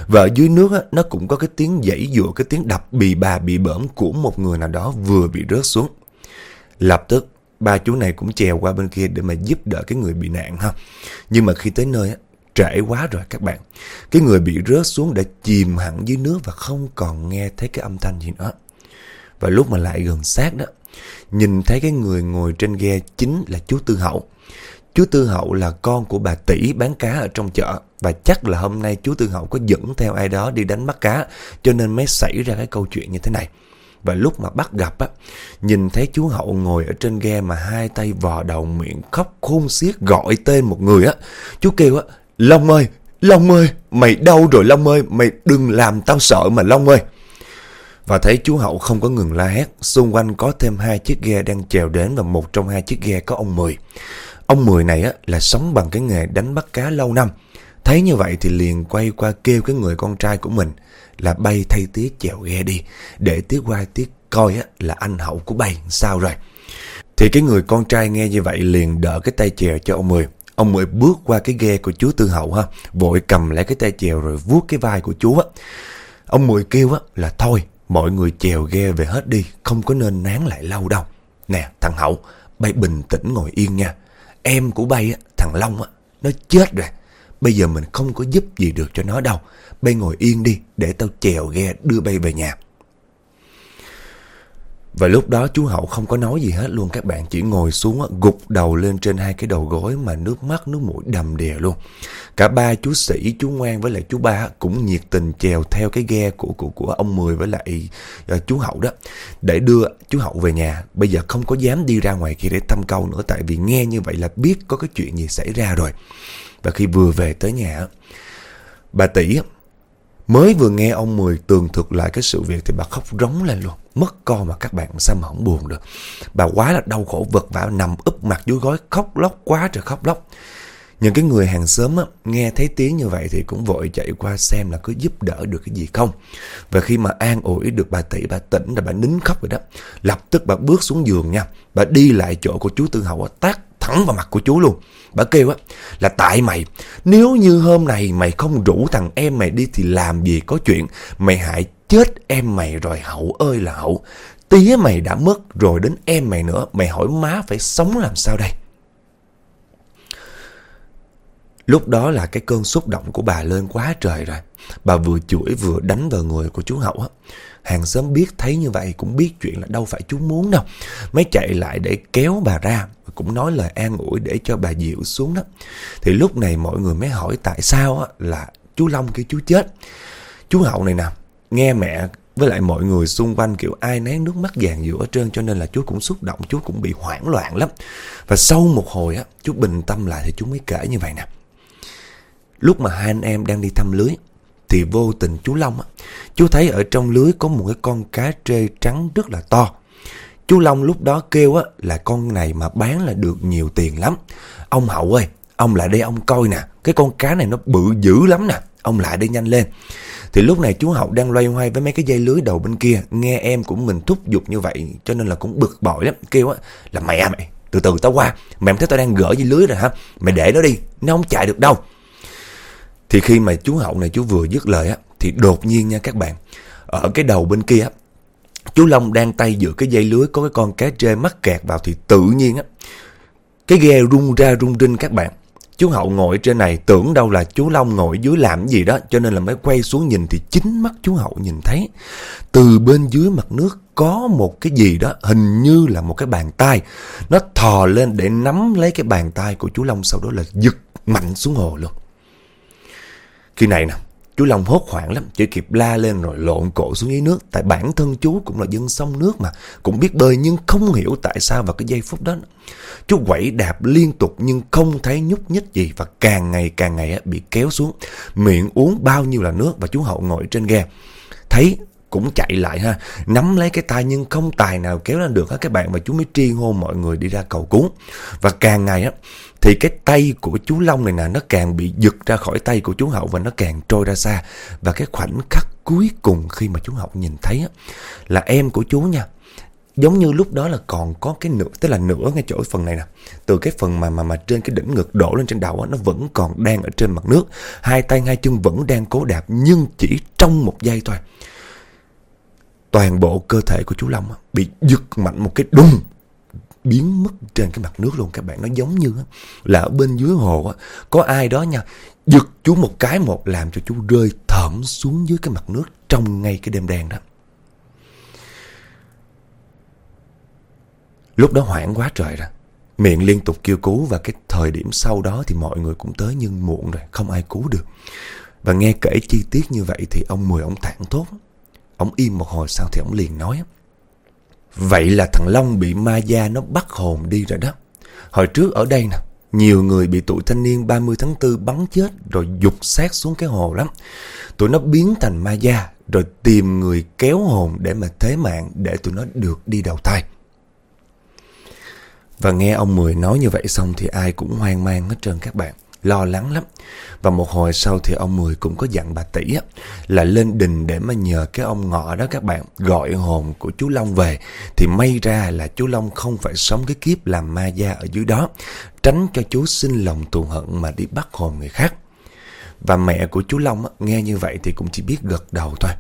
Và ở dưới nước á, nó cũng có cái tiếng dãy dụa, cái tiếng đập bì bà bị bỡm của một người nào đó vừa bị rớt xuống. Lập tức ba chú này cũng chèo qua bên kia để mà giúp đỡ cái người bị nạn ha. Nhưng mà khi tới nơi á, trễ quá rồi các bạn. Cái người bị rớt xuống đã chìm hẳn dưới nước và không còn nghe thấy cái âm thanh gì nữa. Và lúc mà lại gần sát đó, nhìn thấy cái người ngồi trên ghe chính là chú Tư Hậu. Chú Tư Hậu là con của bà tỷ bán cá ở trong chợ và chắc là hôm nay chú Tư Hậu có dẫn theo ai đó đi đánh bắt cá cho nên mới xảy ra cái câu chuyện như thế này. Và lúc mà bắt gặp á, nhìn thấy chú Hậu ngồi ở trên ghe mà hai tay vò đầu miệng khóc khôn xiết gọi tên một người á. Chú kêu á, Long ơi, Long ơi, mày đâu rồi Long ơi, mày đừng làm tao sợ mà Long ơi. Và thấy chú Hậu không có ngừng la hét, xung quanh có thêm hai chiếc ghe đang chèo đến và một trong hai chiếc ghe có ông Mười. Ông Mười này á, là sống bằng cái nghề đánh bắt cá lâu năm. Thấy như vậy thì liền quay qua kêu cái người con trai của mình là bay thay tía chèo ghe đi để tía qua tía coi á, là anh Hậu của bay sao rồi. Thì cái người con trai nghe như vậy liền đỡ cái tay chèo cho ông Mười. Ông Mười bước qua cái ghe của chú Tư Hậu ha, vội cầm lấy cái tay chèo rồi vuốt cái vai của chú á. Ông Mười kêu á là thôi, mọi người chèo ghe về hết đi, không có nên nán lại lâu đâu. Nè, thằng Hậu, bay bình tĩnh ngồi yên nha. Em của bay thằng Long nó chết rồi. Bây giờ mình không có giúp gì được cho nó đâu. Bay ngồi yên đi, để tao chèo ghe đưa bay về nhà. Và lúc đó chú Hậu không có nói gì hết luôn. Các bạn chỉ ngồi xuống gục đầu lên trên hai cái đầu gối Mà nước mắt nước mũi đầm đìa luôn. Cả ba chú sĩ, chú Ngoan với lại chú Ba Cũng nhiệt tình chèo theo cái ghe của của, của ông Mười với lại uh, chú Hậu đó. Để đưa chú Hậu về nhà. Bây giờ không có dám đi ra ngoài kia để thăm câu nữa Tại vì nghe như vậy là biết có cái chuyện gì xảy ra rồi. Và khi vừa về tới nhà Bà tỷ Mới vừa nghe ông Mười tường thuật lại cái sự việc thì bà khóc rống lên luôn. Mất con mà các bạn sao mà không buồn được. Bà quá là đau khổ vật vã nằm úp mặt dưới gói khóc lóc quá trời khóc lóc. Những cái người hàng xóm á, nghe thấy tiếng như vậy thì cũng vội chạy qua xem là có giúp đỡ được cái gì không. Và khi mà an ủi được bà tỷ bà tỉnh là bà nín khóc rồi đó. Lập tức bà bước xuống giường nha. Bà đi lại chỗ của chú Tư Hậu tác thẳng vào mặt của chú luôn. Bà kêu á là tại mày, nếu như hôm nay mày không rủ thằng em mày đi thì làm gì có chuyện, mày hại chết em mày rồi hậu ơi là hậu. Tía mày đã mất rồi đến em mày nữa, mày hỏi má phải sống làm sao đây? Lúc đó là cái cơn xúc động của bà lên quá trời rồi. Bà vừa chửi vừa đánh vào người của chú Hậu á. Hàng xóm biết thấy như vậy cũng biết chuyện là đâu phải chú muốn đâu. Mới chạy lại để kéo bà ra cũng nói lời an ủi để cho bà dịu xuống đó. Thì lúc này mọi người mới hỏi tại sao á, là chú Long kia chú chết. Chú Hậu này nè, nghe mẹ với lại mọi người xung quanh kiểu ai nén nước mắt vàng dữ ở trơn cho nên là chú cũng xúc động, chú cũng bị hoảng loạn lắm. Và sau một hồi á, chú bình tâm lại thì chú mới kể như vậy nè. Lúc mà hai anh em đang đi thăm lưới thì vô tình chú Long á, chú thấy ở trong lưới có một cái con cá trê trắng rất là to. Chú Long lúc đó kêu á là con này mà bán là được nhiều tiền lắm. Ông Hậu ơi, ông lại đây ông coi nè, cái con cá này nó bự dữ lắm nè, ông lại đây nhanh lên. Thì lúc này chú Hậu đang loay hoay với mấy cái dây lưới đầu bên kia, nghe em của mình thúc giục như vậy cho nên là cũng bực bội lắm, kêu á là mẹ mày, từ từ tao qua, mày thấy tao đang gỡ dây lưới rồi hả? Mày để nó đi, nó không chạy được đâu. Thì khi mà chú Hậu này chú vừa dứt lời á, thì đột nhiên nha các bạn, ở cái đầu bên kia á, chú Long đang tay giữa cái dây lưới có cái con cá trê mắc kẹt vào thì tự nhiên á, cái ghe rung ra rung rinh các bạn. Chú Hậu ngồi trên này tưởng đâu là chú Long ngồi dưới làm gì đó cho nên là mới quay xuống nhìn thì chính mắt chú Hậu nhìn thấy. Từ bên dưới mặt nước có một cái gì đó hình như là một cái bàn tay. Nó thò lên để nắm lấy cái bàn tay của chú Long sau đó là giật mạnh xuống hồ luôn. Khi này nè, chú Long hốt hoảng lắm, chỉ kịp la lên rồi lộn cổ xuống dưới nước. Tại bản thân chú cũng là dân sông nước mà, cũng biết bơi nhưng không hiểu tại sao vào cái giây phút đó. Chú quẩy đạp liên tục nhưng không thấy nhúc nhích gì và càng ngày càng ngày bị kéo xuống. Miệng uống bao nhiêu là nước và chú Hậu ngồi trên ghe. Thấy cũng chạy lại ha, nắm lấy cái tay nhưng không tài nào kéo lên được á các bạn và chú mới tri hô mọi người đi ra cầu cứu. Và càng ngày á, thì cái tay của chú Long này nè nó càng bị giật ra khỏi tay của chú Hậu và nó càng trôi ra xa. Và cái khoảnh khắc cuối cùng khi mà chú Hậu nhìn thấy á, là em của chú nha. Giống như lúc đó là còn có cái nửa, tức là nửa ngay chỗ phần này nè. Từ cái phần mà mà mà trên cái đỉnh ngực đổ lên trên đầu á, nó vẫn còn đang ở trên mặt nước. Hai tay hai chân vẫn đang cố đạp nhưng chỉ trong một giây thôi. Toàn bộ cơ thể của chú Long á, bị giật mạnh một cái đùng biến mất trên cái mặt nước luôn, các bạn. Nó giống như là ở bên dưới hồ có ai đó nha, giật chú một cái một làm cho chú rơi thởm xuống dưới cái mặt nước trong ngay cái đêm đen đó. Lúc đó hoảng quá trời rồi. Miệng liên tục kêu cứu và cái thời điểm sau đó thì mọi người cũng tới nhưng muộn rồi, không ai cứu được. Và nghe kể chi tiết như vậy thì ông mười ông thẳng thốt. Ông im một hồi sau thì ông liền nói Vậy là thằng Long bị ma gia nó bắt hồn đi rồi đó. Hồi trước ở đây nè, nhiều người bị tụi thanh niên 30 tháng 4 bắn chết rồi dục xác xuống cái hồ lắm. Tụi nó biến thành ma gia rồi tìm người kéo hồn để mà thế mạng để tụi nó được đi đầu thai. Và nghe ông Mười nói như vậy xong thì ai cũng hoang mang hết trơn các bạn lo lắng lắm. Và một hồi sau thì ông Mười cũng có dặn bà Tỷ á, là lên đình để mà nhờ cái ông ngọ đó các bạn gọi hồn của chú Long về. Thì may ra là chú Long không phải sống cái kiếp làm ma gia ở dưới đó, tránh cho chú sinh lòng thù hận mà đi bắt hồn người khác. Và mẹ của chú Long á, nghe như vậy thì cũng chỉ biết gật đầu thôi.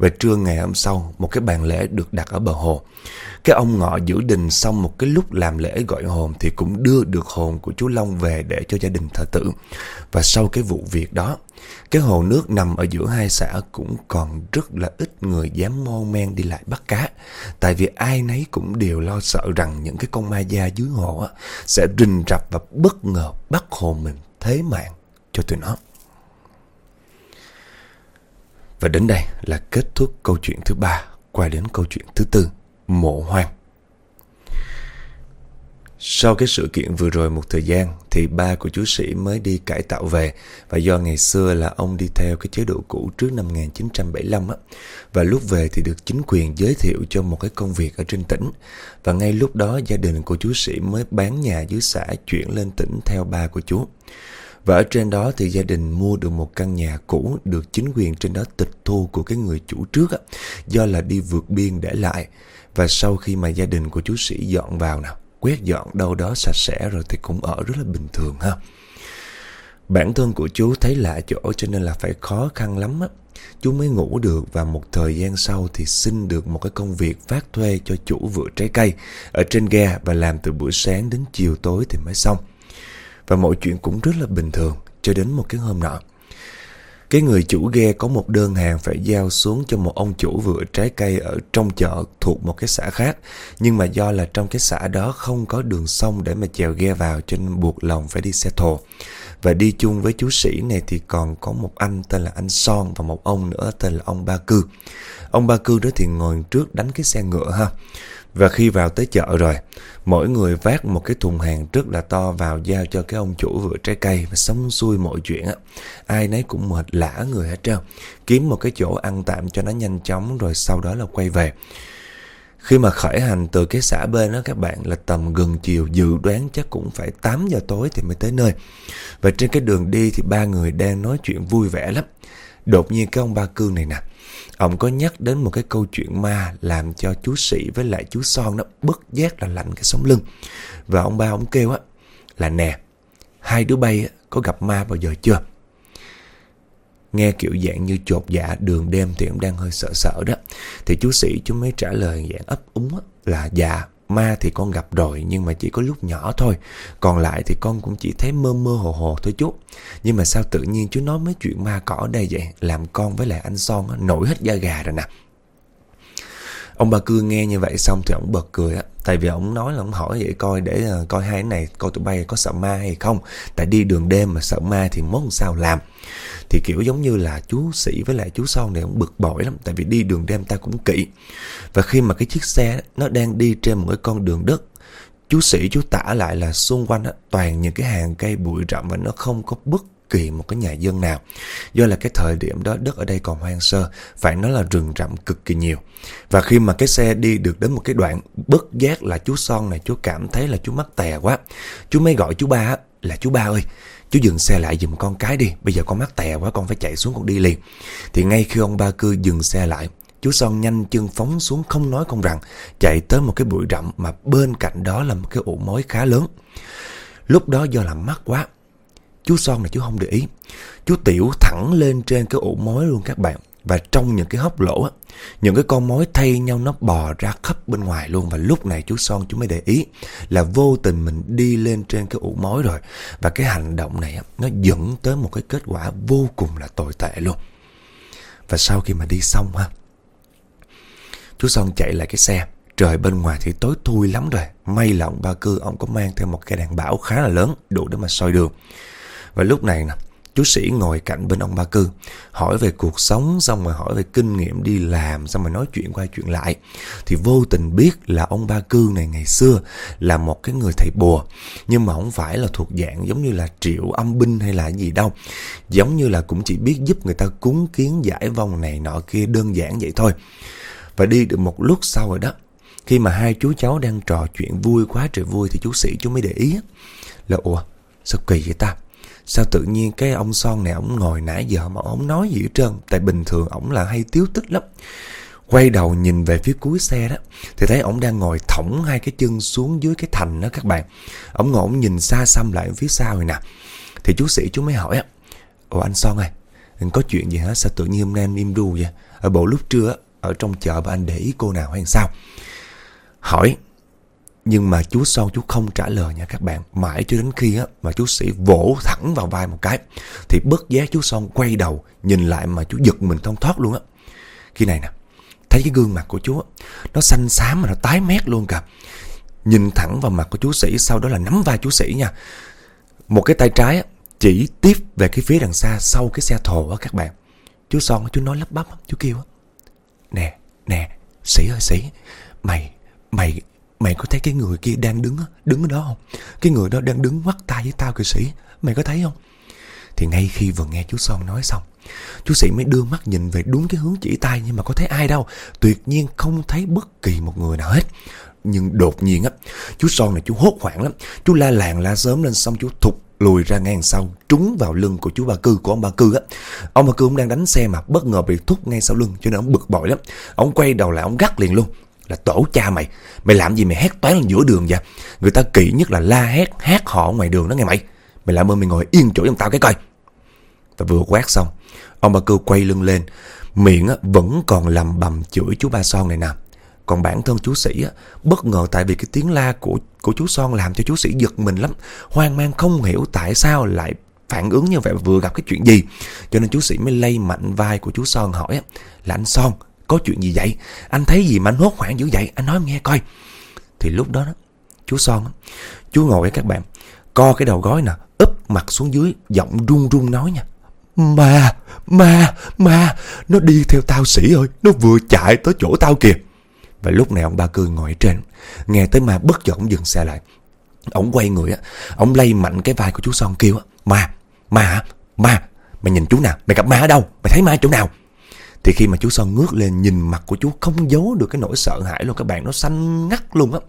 Về trưa ngày hôm sau, một cái bàn lễ được đặt ở bờ hồ. Cái ông ngọ giữ đình xong một cái lúc làm lễ gọi hồn thì cũng đưa được hồn của chú Long về để cho gia đình thờ tự. Và sau cái vụ việc đó, cái hồ nước nằm ở giữa hai xã cũng còn rất là ít người dám mon men đi lại bắt cá. Tại vì ai nấy cũng đều lo sợ rằng những cái con ma da dưới hồ sẽ rình rập và bất ngờ bắt hồn mình thế mạng cho tụi nó. Và đến đây là kết thúc câu chuyện thứ ba qua đến câu chuyện thứ tư, mộ hoang. Sau cái sự kiện vừa rồi một thời gian thì ba của chú sĩ mới đi cải tạo về và do ngày xưa là ông đi theo cái chế độ cũ trước năm 1975 á và lúc về thì được chính quyền giới thiệu cho một cái công việc ở trên tỉnh và ngay lúc đó gia đình của chú sĩ mới bán nhà dưới xã chuyển lên tỉnh theo ba của chú. Và ở trên đó thì gia đình mua được một căn nhà cũ được chính quyền trên đó tịch thu của cái người chủ trước á, do là đi vượt biên để lại. Và sau khi mà gia đình của chú sĩ dọn vào nào, quét dọn đâu đó sạch sẽ rồi thì cũng ở rất là bình thường ha. Bản thân của chú thấy lạ chỗ cho nên là phải khó khăn lắm á. Chú mới ngủ được và một thời gian sau thì xin được một cái công việc phát thuê cho chủ vựa trái cây ở trên ghe và làm từ buổi sáng đến chiều tối thì mới xong. Và mọi chuyện cũng rất là bình thường, cho đến một cái hôm nọ. Cái người chủ ghe có một đơn hàng phải giao xuống cho một ông chủ vựa trái cây ở trong chợ thuộc một cái xã khác. Nhưng mà do là trong cái xã đó không có đường sông để mà chèo ghe vào cho nên buộc lòng phải đi xe thồ. Và đi chung với chú sĩ này thì còn có một anh tên là anh Son và một ông nữa tên là ông Ba Cư. Ông Ba Cư đó thì ngồi trước đánh cái xe ngựa ha. Và khi vào tới chợ rồi, mỗi người vác một cái thùng hàng rất là to vào giao cho cái ông chủ vựa trái cây và xong xuôi mọi chuyện á. Ai nấy cũng mệt lã người hết trơn. Kiếm một cái chỗ ăn tạm cho nó nhanh chóng rồi sau đó là quay về. Khi mà khởi hành từ cái xã bên đó các bạn là tầm gần chiều dự đoán chắc cũng phải 8 giờ tối thì mới tới nơi. Và trên cái đường đi thì ba người đang nói chuyện vui vẻ lắm. Đột nhiên cái ông ba cương này nè Ông có nhắc đến một cái câu chuyện ma làm cho chú sĩ với lại chú son nó bất giác là lạnh cái sống lưng. Và ông ba ông kêu á là nè, hai đứa bay có gặp ma bao giờ chưa? Nghe kiểu dạng như chột dạ đường đêm thì ông đang hơi sợ sợ đó. Thì chú sĩ chú mới trả lời dạng ấp úng là dạ Ma thì con gặp rồi nhưng mà chỉ có lúc nhỏ thôi. Còn lại thì con cũng chỉ thấy mơ mơ hồ hồ thôi chú. Nhưng mà sao tự nhiên chú nói mấy chuyện ma cỏ đây vậy? Làm con với lại anh Son á, nổi hết da gà rồi nè. Ông bà cưa nghe như vậy xong thì ông bật cười á. Tại vì ông nói là ông hỏi vậy coi để ờ, coi hai cái này coi tụi bay có sợ ma hay không. Tại đi đường đêm mà sợ ma thì mốt sao làm. Thì kiểu giống như là chú sĩ với lại chú son này cũng bực bội lắm Tại vì đi đường đêm ta cũng kỵ Và khi mà cái chiếc xe nó đang đi trên một cái con đường đất Chú sĩ chú tả lại là xung quanh đó, toàn những cái hàng cây bụi rậm và nó không có bất kỳ một cái nhà dân nào. Do là cái thời điểm đó đất ở đây còn hoang sơ, phải nói là rừng rậm cực kỳ nhiều. Và khi mà cái xe đi được đến một cái đoạn bất giác là chú Son này chú cảm thấy là chú mắc tè quá. Chú mới gọi chú ba là chú ba ơi, chú dừng xe lại dùm con cái đi, bây giờ con mắc tè quá con phải chạy xuống con đi liền. Thì ngay khi ông ba cư dừng xe lại, Chú Son nhanh chân phóng xuống không nói không rằng Chạy tới một cái bụi rậm mà bên cạnh đó là một cái ổ mối khá lớn. Lúc đó do làm mắc quá Chú Son này chú không để ý. Chú tiểu thẳng lên trên cái ổ mối luôn các bạn. Và trong những cái hốc lỗ á Những cái con mối thay nhau nó bò ra khắp bên ngoài luôn. Và lúc này chú Son chú mới để ý Là vô tình mình đi lên trên cái ổ mối rồi. Và cái hành động này á Nó dẫn tới một cái kết quả vô cùng là tồi tệ luôn. Và sau khi mà đi xong ha Chú Son chạy lại cái xe. Trời bên ngoài thì tối thui lắm rồi. May là ông ba cư ông có mang theo một cái đèn bảo khá là lớn Đủ để mà soi đường. Và lúc này nè, Chú sĩ ngồi cạnh bên ông ba cư, Hỏi về cuộc sống, Xong rồi hỏi về kinh nghiệm đi làm, Xong rồi nói chuyện qua chuyện lại. Thì vô tình biết là ông ba cư này ngày xưa Là một cái người thầy bùa, Nhưng mà không phải là thuộc dạng Giống như là triệu âm binh hay là gì đâu. Giống như là cũng chỉ biết giúp người ta cúng kiến giải vong này nọ kia Đơn giản vậy thôi. Và đi được một lúc sau rồi đó, Khi mà hai chú cháu đang trò chuyện vui, quá trời vui, Thì chú sĩ chú mới để ý Là, ủa, sao kỳ vậy ta? Sao tự nhiên cái ông son này ổng ngồi nãy giờ mà ổng nói gì hết trơn? Tại bình thường ổng là hay tiếu tích lắm. Quay đầu nhìn về phía cuối xe đó, Thì thấy ổng đang ngồi thõng hai cái chân xuống dưới cái thành đó các bạn. Ổng ngồi ổng nhìn xa xăm lại phía sau rồi nè. Thì chú sĩ chú mới hỏi á, Ồ, anh Son ơi, Có chuyện gì hả? Sao tự nhiên hôm nay anh im ru vậy? Ở bộ lúc trưa Ở trong chợ mà anh để ý cô nào hay sao? Hỏi nhưng mà chú Son chú không trả lời nha các bạn. Mãi cho đến khi á, mà chú sĩ vỗ thẳng vào vai một cái Thì bất giác chú Son quay đầu Nhìn lại mà chú giật mình thông thoát luôn á. Khi này nè Thấy cái gương mặt của chú á, Nó xanh xám mà nó tái mét luôn cả Nhìn thẳng vào mặt của chú sĩ Sau đó là nắm vai chú sĩ nha. Một cái tay trái á, chỉ tiếp về cái phía đằng xa Sau cái xe thồ á các bạn. Chú Son chú nói lắp bắp Chú kêu á Nè nè sĩ ơi sĩ Mày mày Mày có thấy cái người kia đang đứng Đứng ở đó không? Cái người đó đang đứng mắt tay với tao kìa sĩ. Mày có thấy không? Thì ngay khi vừa nghe chú Son nói xong, Chú sĩ mới đưa mắt nhìn về đúng cái hướng chỉ tay Nhưng mà có thấy ai đâu. Tuyệt nhiên không thấy bất kỳ một người nào hết. Nhưng đột nhiên á, Chú Son này chú hốt hoảng lắm. Chú la làng la sớm lên xong chú thụt lùi ra ngang sau, trúng vào lưng của chú bà cư, của ông bà cư á. Ông bà cư cũng đang đánh xe mà bất ngờ bị thúc ngay sau lưng, cho nên ông bực bội lắm. Ông quay đầu lại, ông gắt liền luôn là tổ cha mày. Mày làm gì mày hét toán lên giữa đường vậy? Người ta kỹ nhất là la hét Hát họ ngoài đường đó nghe mày. Mày làm ơn mày ngồi yên chỗ trong tao cái coi. Và vừa quát xong Ông bà cư quay lưng lên. Miệng vẫn còn lầm bầm chửi chú ba son này nè. Còn bản thân chú sĩ á, bất ngờ tại vì cái tiếng la của của chú Son làm cho chú sĩ giật mình lắm. Hoang mang không hiểu tại sao lại phản ứng như vậy vừa gặp cái chuyện gì. Cho nên chú sĩ mới lay mạnh vai của chú Son hỏi á, là anh Son, có chuyện gì vậy? Anh thấy gì mà anh hốt hoảng dữ vậy? Anh nói em nghe coi. Thì lúc đó, đó chú Son, chú ngồi với các bạn, co cái đầu gói nè, úp mặt xuống dưới, giọng run run nói nha. Mà, mà, mà, nó đi theo tao sĩ ơi, nó vừa chạy tới chỗ tao kìa. Và lúc này ông ba cười ngồi trên, nghe tới ma bất chợt ông dừng xe lại. Ông quay người á, ông lay mạnh cái vai của chú Son kêu á, ma, ma, ma, mày nhìn chú nào, mày gặp ma ở đâu, mày thấy ma chỗ nào? Thì khi mà chú Son ngước lên nhìn mặt của chú không giấu được cái nỗi sợ hãi luôn, các bạn Nó xanh ngắt luôn á.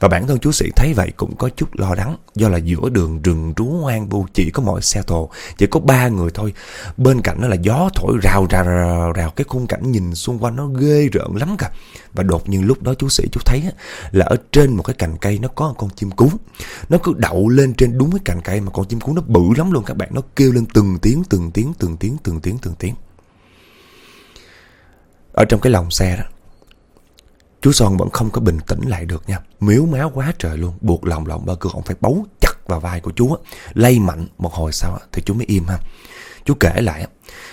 Và bản thân chú sĩ thấy vậy cũng có chút lo lắng, Do là giữa đường rừng trú hoang vu, chỉ có mỗi xe thồ Chỉ có ba người thôi. Bên cạnh nó là gió thổi rào rào rào rào Cái khung cảnh nhìn xung quanh nó ghê rợn lắm cả. Và đột nhiên lúc đó chú sĩ chú thấy á, là ở trên một cái cành cây nó có một con chim cú. Nó cứ đậu lên trên đúng cái cành cây mà con chim cú nó bự lắm luôn, các bạn. Nó kêu lên từng tiếng từng tiếng từng tiếng từng tiếng từng tiếng ở trong cái lòng xe đó, Chú Son vẫn không có bình tĩnh lại được nha. Miếu máu quá trời luôn. Buộc lòng lòng ba cửa không phải bấu chặt vào vai của chú á. Lay mạnh một hồi sau Thì chú mới im ha. Chú kể lại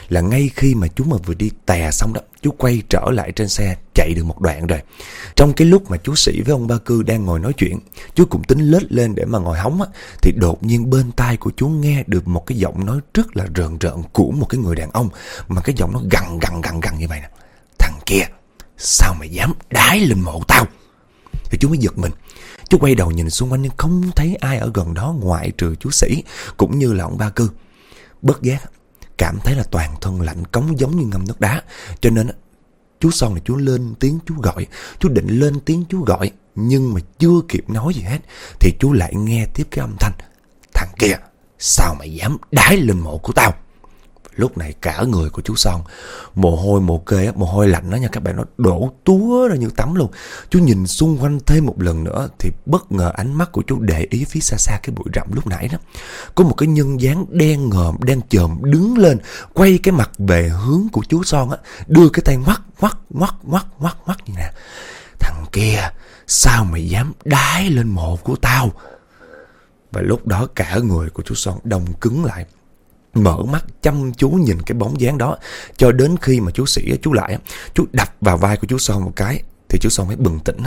là ngay khi mà chú mà vừa đi tè xong đó, Chú quay trở lại trên xe, Chạy được một đoạn rồi. Trong cái lúc mà chú sĩ với ông ba cư đang ngồi nói chuyện, Chú cũng tính lết lên để mà ngồi hóng á, Thì đột nhiên bên tai của chú nghe được một cái giọng nói rất là rợn rợn Của một cái người đàn ông, Mà cái giọng nó gằn gằn gằn gằn như vậy nè. Thằng kia. Sao mày dám đái lên mộ tao? Thì chú mới giật mình. Chú quay đầu nhìn xung quanh nhưng không thấy ai ở gần đó Ngoại trừ chú sĩ Cũng như là ông ba cư. Bất giác Cảm thấy là toàn thân lạnh cống giống như ngâm nước đá. Cho nên Chú Son này chú lên tiếng chú gọi. Chú định lên tiếng chú gọi, Nhưng mà chưa kịp nói gì hết, Thì chú lại nghe tiếp cái âm thanh. Thằng kia, Sao mày dám đái lên mộ của tao? Lúc này cả người của chú Son Mồ hôi, mồ kê Mồ hôi lạnh đó nha, các bạn, Nó đổ túa ra như tắm luôn. Chú nhìn xung quanh thêm một lần nữa Thì bất ngờ ánh mắt của chú để ý phía xa xa Cái bụi rậm lúc nãy đó. Có một cái nhân dáng đen ngòm, Đen chồm đứng lên, Quay cái mặt về hướng của chú Son á, Đưa cái tay ngoắt ngoắt ngoắt ngoắt ngoắt ngoắt như nè. Thằng kia, Sao mày dám đái lên mộ của tao? Và lúc đó cả người của chú Son đông cứng lại mở mắt chăm chú nhìn cái bóng dáng đó cho đến khi mà chú sĩ chú lại chú đập vào vai của chú son một cái thì chú son mới bừng tỉnh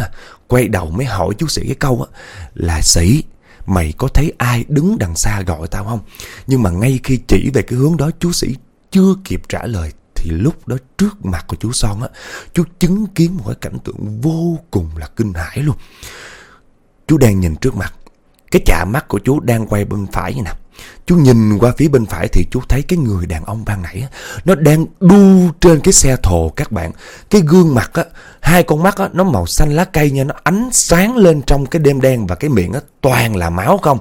quay đầu mới hỏi chú sĩ cái câu là sĩ Mày có thấy ai đứng đằng xa gọi tao không? Nhưng mà ngay khi chỉ về cái hướng đó chú sĩ chưa kịp trả lời thì lúc đó trước mặt của chú Son á, chú chứng kiến một cái cảnh tượng vô cùng là kinh hãi luôn. Chú đang nhìn trước mặt, cái chạm mắt của chú đang quay bên phải như nào Chú nhìn qua phía bên phải thì chú thấy cái người đàn ông ban nãy nó đang đu trên cái xe thồ các bạn. Cái gương mặt á, hai con mắt á, nó màu xanh lá cây nha, nó ánh sáng lên trong cái đêm đen và cái miệng á, toàn là máu không.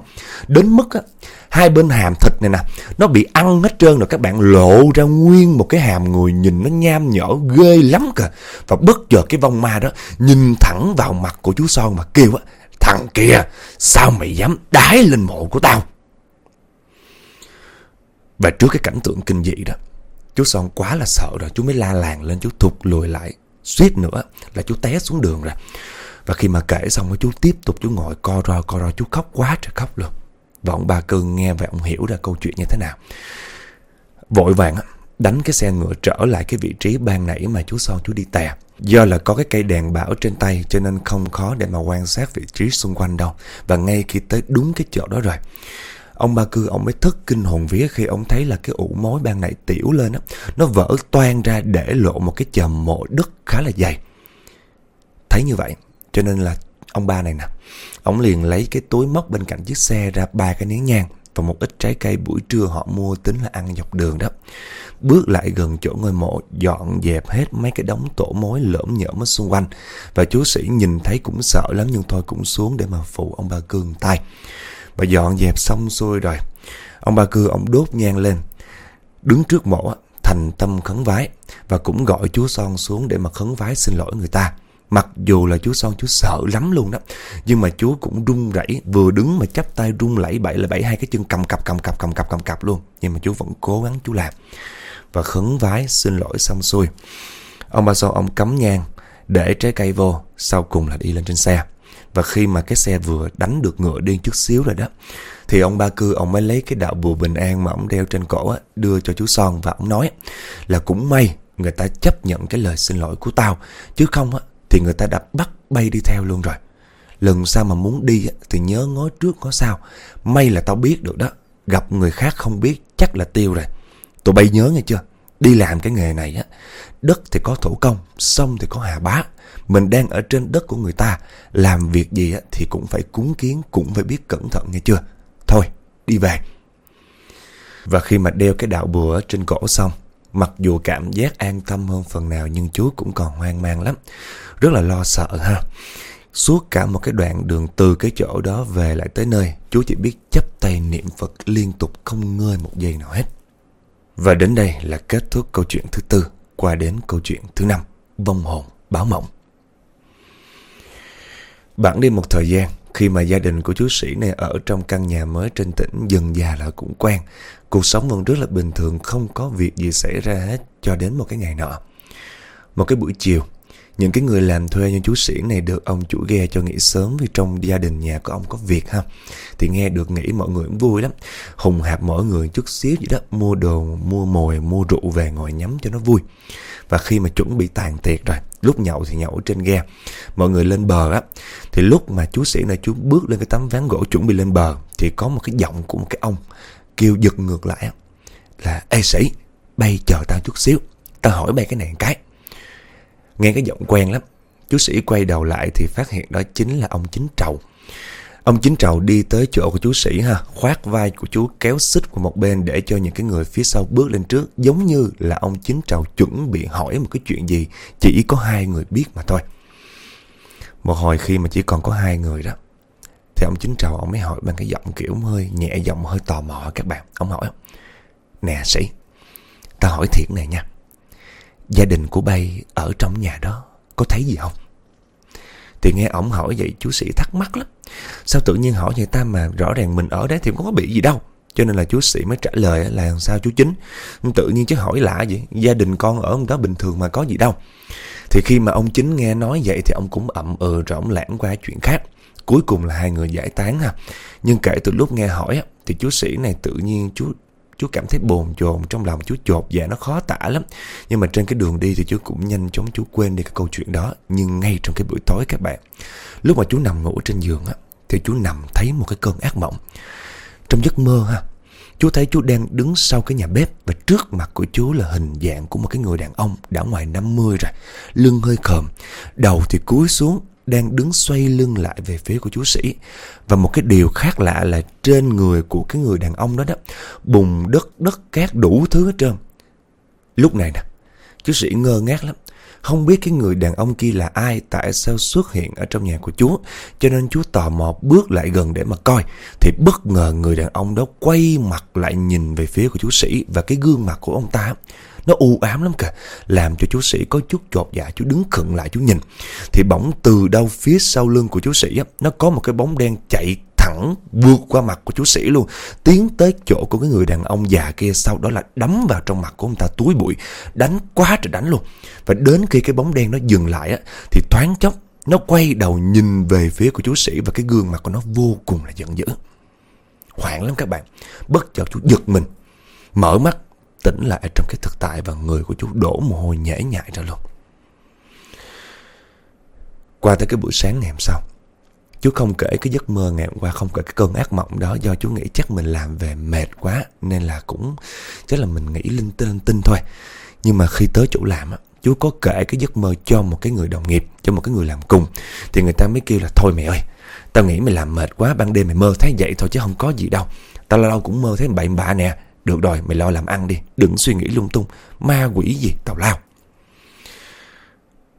Đến mức á, hai bên hàm thịt này nè, nó bị ăn hết trơn rồi các bạn lộ ra nguyên một cái hàm người nhìn nó nham nhở ghê lắm kìa. Và bất chợt cái vong ma đó nhìn thẳng vào mặt của chú Son mà kêu á, thằng kia, sao mày dám đái lên mộ của tao? Và trước cái cảnh tượng kinh dị đó. Chú Son quá là sợ rồi Chú mới la làng lên chú thụt lùi lại. Suýt nữa là chú té xuống đường rồi. Và khi mà kể xong chú tiếp tục chú ngồi co ro co ro Chú khóc quá trời khóc luôn. Và ông ba cưng nghe vậy ông hiểu ra câu chuyện như thế nào. Vội vàng đánh cái xe ngựa trở lại cái vị trí ban nãy mà chú Son chú đi tè. Do là có cái cây đèn bão trên tay cho nên không khó để mà quan sát vị trí xung quanh đâu. Và ngay khi tới đúng cái chỗ đó rồi, Ông ba cư ông mới thất kinh hồn vía khi ông thấy là cái ủ mối ban nãy tiểu lên á, nó vỡ toan ra để lộ một cái chầm mộ đất khá là dày. Thấy như vậy, cho nên là ông ba này nè, ông liền lấy cái túi móc bên cạnh chiếc xe ra ba cái nén nhang và một ít trái cây buổi trưa họ mua tính là ăn dọc đường đó. Bước lại gần chỗ ngôi mộ, dọn dẹp hết mấy cái đống tổ mối lởm nhởm ở xung quanh. Và chú sĩ nhìn thấy cũng sợ lắm nhưng thôi cũng xuống để mà phụ ông ba cương tay. Và dọn dẹp xong xuôi rồi. Ông ba cư ông đốt nhang lên. Đứng trước mộ thành tâm khấn vái Và cũng gọi chú Son xuống để mà khấn vái xin lỗi người ta. Mặc dù là chú Son chú sợ lắm luôn đó, Nhưng mà chú cũng run rẩy, Vừa đứng mà chắp tay run lẩy bẩy là bảy hai cái chân cầm cặp cầm cặp cầm cặp cầm cặp luôn. Nhưng mà chú vẫn cố gắng chú làm Và khấn vái xin lỗi xong xuôi. Ông ba Son, ông cắm nhang Để trái cây vô, Sau cùng là đi lên trên xe và khi mà cái xe vừa đánh được ngựa đi chút xíu rồi đó Thì ông ba cư ông mới lấy cái đạo bùa bình an mà ông đeo trên cổ á, Đưa cho chú Son và ông nói Là cũng may người ta chấp nhận cái lời xin lỗi của tao Chứ không á, thì người ta đã bắt bay đi theo luôn rồi. Lần sau mà muốn đi á, thì nhớ ngó trước ngó sau. May là tao biết được đó Gặp người khác không biết chắc là tiêu rồi. Tụi bay nhớ nghe chưa? Đi làm cái nghề này á Đất thì có thủ công, Sông thì có hà bá. Mình đang ở trên đất của người ta, Làm việc gì thì cũng phải cúng kiến, Cũng phải biết cẩn thận, nghe chưa? Thôi, đi về. Và khi mà đeo cái đạo bùa trên cổ xong, Mặc dù cảm giác an tâm hơn phần nào Nhưng chú cũng còn hoang mang lắm. Rất là lo sợ ha. Suốt cả một cái đoạn đường từ cái chỗ đó về lại tới nơi Chú chỉ biết chấp tay niệm Phật liên tục không ngơi một giây nào hết. Và đến đây là kết thúc câu chuyện thứ tư. Qua đến câu chuyện thứ năm Vong hồn báo mộng Bạn đi một thời gian, khi mà gia đình của chú sĩ này ở trong căn nhà mới trên tỉnh dần già là cũng quen. Cuộc sống vẫn rất là bình thường, không có việc gì xảy ra hết cho đến một cái ngày nọ. Một cái buổi chiều, những cái người làm thuê như chú sĩ này được ông chủ ghe cho nghỉ sớm vì trong gia đình nhà của ông có việc ha. Thì nghe được nghỉ mọi người cũng vui lắm. Hùng hạp mỗi người chút xíu vậy đó, mua đồ, mua mồi, mua rượu về ngồi nhắm cho nó vui. Và khi mà chuẩn bị tàn tiệc rồi, lúc nhậu thì nhậu trên ghe. Mọi người lên bờ á, thì lúc mà chú sĩ này chú bước lên cái tấm ván gỗ chuẩn bị lên bờ, thì có một cái giọng của một cái ông kêu giật ngược lại là Ê sĩ, bay chờ tao chút xíu, tao hỏi bay cái này cái. Nghe cái giọng quen lắm, chú sĩ quay đầu lại thì phát hiện đó chính là ông chính trầu. Ông chính trầu đi tới chỗ của chú sĩ ha, khoát vai của chú kéo xích qua một bên để cho những cái người phía sau bước lên trước, giống như là ông chính trầu chuẩn bị hỏi một cái chuyện gì, chỉ có hai người biết mà thôi. Một hồi khi mà chỉ còn có hai người đó, thì ông chính trầu ông mới hỏi bằng cái giọng kiểu hơi nhẹ giọng hơi tò mò các bạn. Ông hỏi, nè sĩ, ta hỏi thiệt này nha, gia đình của bay ở trong nhà đó, có thấy gì không? Thì nghe ổng hỏi vậy, chú sĩ thắc mắc lắm. Sao tự nhiên hỏi người ta mà rõ ràng mình ở đấy thì không có bị gì đâu. Cho nên là chú sĩ mới trả lời là sao chú chính. Tự nhiên chứ hỏi lạ vậy, Gia đình con ở đó bình thường mà có gì đâu. Thì khi mà ông chính nghe nói vậy Thì ông cũng ậm ừ rồi ông lãng qua chuyện khác. Cuối cùng là hai người giải tán ha. Nhưng kể từ lúc nghe hỏi Thì chú sĩ này tự nhiên chú chú cảm thấy bồn chồn trong lòng chú chột dạ nó khó tả lắm. Nhưng mà trên cái đường đi thì chú cũng nhanh chóng chú quên đi cái câu chuyện đó. Nhưng ngay trong cái buổi tối các bạn, lúc mà chú nằm ngủ trên giường á, Thì chú nằm thấy một cái cơn ác mộng. Trong giấc mơ ha Chú thấy chú đang đứng sau cái nhà bếp Và trước mặt của chú là hình dạng của một cái người đàn ông Đã ngoài 50 rồi, Lưng hơi khờm, Đầu thì cúi xuống đang đứng xoay lưng lại về phía của chú sĩ. Và một cái điều khác lạ là trên người của cái người đàn ông đó đó, bùn đất đất cát đủ thứ hết trơn. Lúc này nè, chú sĩ ngơ ngác lắm. Không biết cái người đàn ông kia là ai, tại sao xuất hiện ở trong nhà của chú. Cho nên chú tò mò bước lại gần để mà coi. Thì bất ngờ người đàn ông đó quay mặt lại nhìn về phía của chú sĩ và cái gương mặt của ông ta nó u ám lắm kìa Làm cho chú sĩ có chút chột dạ Chú đứng khựng lại chú nhìn. Thì bỗng từ đâu phía sau lưng của chú sĩ á, Nó có một cái bóng đen chạy thẳng vượt qua mặt của chú sĩ luôn. Tiến tới chỗ của cái người đàn ông già kia Sau đó là đấm vào trong mặt của ông ta túi bụi Đánh quá trời đánh luôn. Và đến khi cái bóng đen nó dừng lại á Thì thoáng chốc nó quay đầu nhìn về phía của chú sĩ Và cái gương mặt của nó vô cùng là giận dữ. Hoảng lắm các bạn Bất chợt chú giật mình Mở mắt tỉnh lại trong cái thực tại và người của chú đổ mồ hôi nhễ nhại ra luôn. Qua tới cái buổi sáng ngày hôm sau, chú không kể cái giấc mơ ngày hôm qua, không kể cái cơn ác mộng đó do chú nghĩ chắc mình làm về mệt quá nên là cũng chắc là mình nghĩ linh tinh linh tinh thôi. Nhưng mà khi tới chỗ làm á, chú có kể cái giấc mơ cho một cái người đồng nghiệp, cho một cái người làm cùng thì người ta mới kêu là thôi mẹ ơi, tao nghĩ mày làm mệt quá, ban đêm mày mơ thấy vậy thôi chứ không có gì đâu. Tao lâu lâu cũng mơ thấy bậy bạ nè, được rồi, mày lo làm ăn đi. Đừng suy nghĩ lung tung. Ma quỷ gì? Tào lao.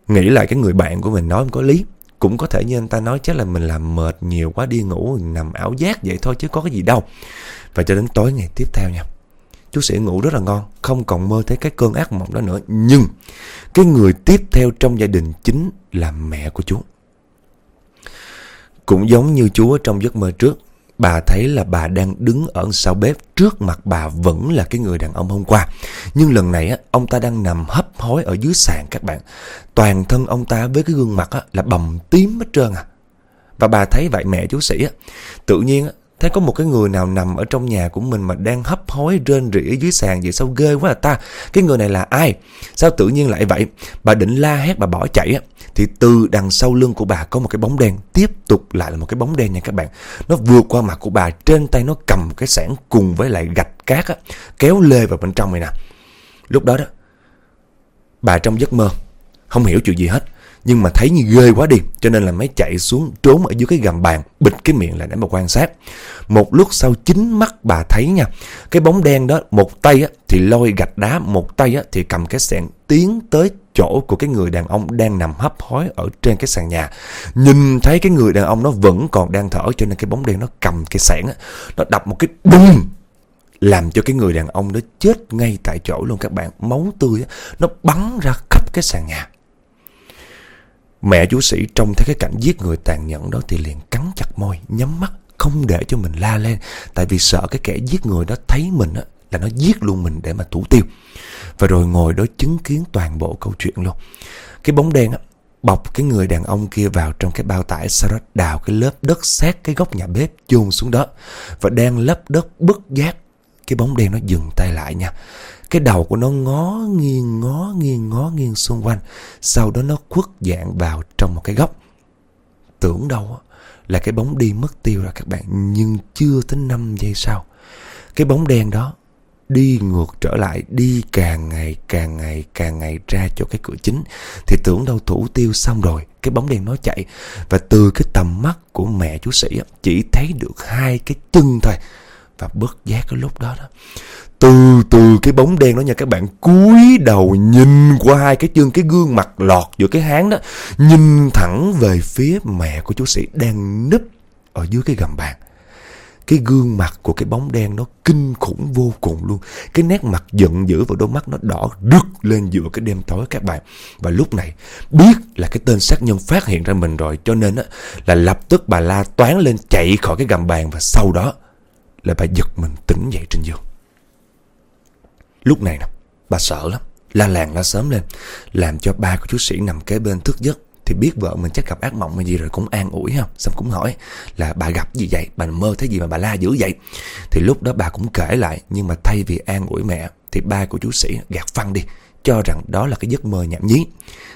Nghĩ lại cái người bạn của mình nói không có lý. Cũng có thể như anh ta nói, chắc là mình làm mệt nhiều quá đi ngủ, Nằm ảo giác vậy thôi chứ có cái gì đâu. Và cho đến tối ngày tiếp theo nha. Chú sẽ ngủ rất là ngon, Không còn mơ thấy cái cơn ác mộng đó nữa. Nhưng Cái người tiếp theo trong gia đình chính là mẹ của chú. Cũng giống như chú ở trong giấc mơ trước Bà thấy là bà đang đứng ở sau bếp Trước mặt bà vẫn là cái người đàn ông hôm qua. Nhưng lần này á, ông ta đang nằm hấp hối ở dưới sàn các bạn. Toàn thân ông ta với cái gương mặt á, là bầm tím hết trơn à. Và bà thấy vậy mẹ chú sĩ á, Tự nhiên á, Thấy có một cái người nào nằm ở trong nhà của mình mà đang hấp hối rên rỉ dưới sàn vậy sao ghê quá là ta. Cái người này là ai? Sao tự nhiên lại vậy? Bà định la hét bà bỏ chạy á. Thì từ đằng sau lưng của bà có một cái bóng đen Tiếp tục lại là một cái bóng đen nha các bạn Nó vượt qua mặt của bà Trên tay nó cầm cái sản cùng với lại gạch cát á, Kéo lê vào bên trong này nè Lúc đó đó Bà trong giấc mơ Không hiểu chuyện gì hết nhưng mà thấy như ghê quá đi Cho nên là mới chạy xuống trốn ở dưới cái gầm bàn Bịt cái miệng lại để mà quan sát Một lúc sau chính mắt bà thấy nha Cái bóng đen đó Một tay á, thì lôi gạch đá Một tay á, thì cầm cái sẹn tiến tới chỗ của cái người đàn ông đang nằm hấp hối ở trên cái sàn nhà. Nhìn thấy cái người đàn ông nó vẫn còn đang thở cho nên cái bóng đen nó cầm cái sẻn á, nó đập một cái bùm làm cho cái người đàn ông đó chết ngay tại chỗ luôn các bạn. Máu tươi á, nó bắn ra khắp cái sàn nhà. Mẹ chú sĩ trông thấy cái cảnh giết người tàn nhẫn đó thì liền cắn chặt môi, nhắm mắt, không để cho mình la lên. Tại vì sợ cái kẻ giết người đó thấy mình á, là nó giết luôn mình để mà thủ tiêu. Và rồi ngồi đó chứng kiến toàn bộ câu chuyện luôn. Cái bóng đen á, bọc cái người đàn ông kia vào trong cái bao tải sau đó đào cái lớp đất sát cái góc nhà bếp chôn xuống đó và đang lấp đất bất giác cái bóng đen nó dừng tay lại nha cái đầu của nó ngó nghiêng ngó nghiêng ngó nghiêng xung quanh. Sau đó nó khuất dạng vào trong một cái góc. Tưởng đâu là cái bóng đi mất tiêu rồi các bạn. Nhưng chưa tới 5 giây sau, Cái bóng đen đó đi ngược trở lại, đi càng ngày càng ngày càng ngày ra chỗ cái cửa chính. Thì tưởng đâu thủ tiêu xong rồi, cái bóng đen nó chạy. Và từ cái tầm mắt của mẹ chú sĩ chỉ thấy được hai cái chân thôi. Và bất giác cái lúc đó đó từ từ cái bóng đen đó nha, các bạn cúi đầu nhìn qua hai cái chân, cái gương mặt lọt giữa cái háng đó, nhìn thẳng về phía mẹ của chú sĩ đang núp ở dưới cái gầm bàn. Cái gương mặt của cái bóng đen nó kinh khủng vô cùng luôn. Cái nét mặt giận dữ và đôi mắt nó đỏ rực lên giữa cái đêm tối các bạn. Và lúc này, biết là cái tên sát nhân phát hiện ra mình rồi, cho nên á, là lập tức bà la toán lên chạy khỏi cái gầm bàn và sau đó là bà giật mình tỉnh dậy trên Lúc này nè, bà sợ lắm, la làng la sớm lên, làm cho ba của chú sĩ nằm kế bên thức giấc. Thì biết vợ mình chắc gặp ác mộng hay gì rồi cũng an ủi không Xong cũng hỏi là bà gặp gì vậy Bà mơ thấy gì mà bà la dữ vậy Thì lúc đó bà cũng kể lại Nhưng mà thay vì an ủi mẹ Thì ba của chú sĩ gạt phăng đi Cho rằng đó là cái giấc mơ nhảm nhí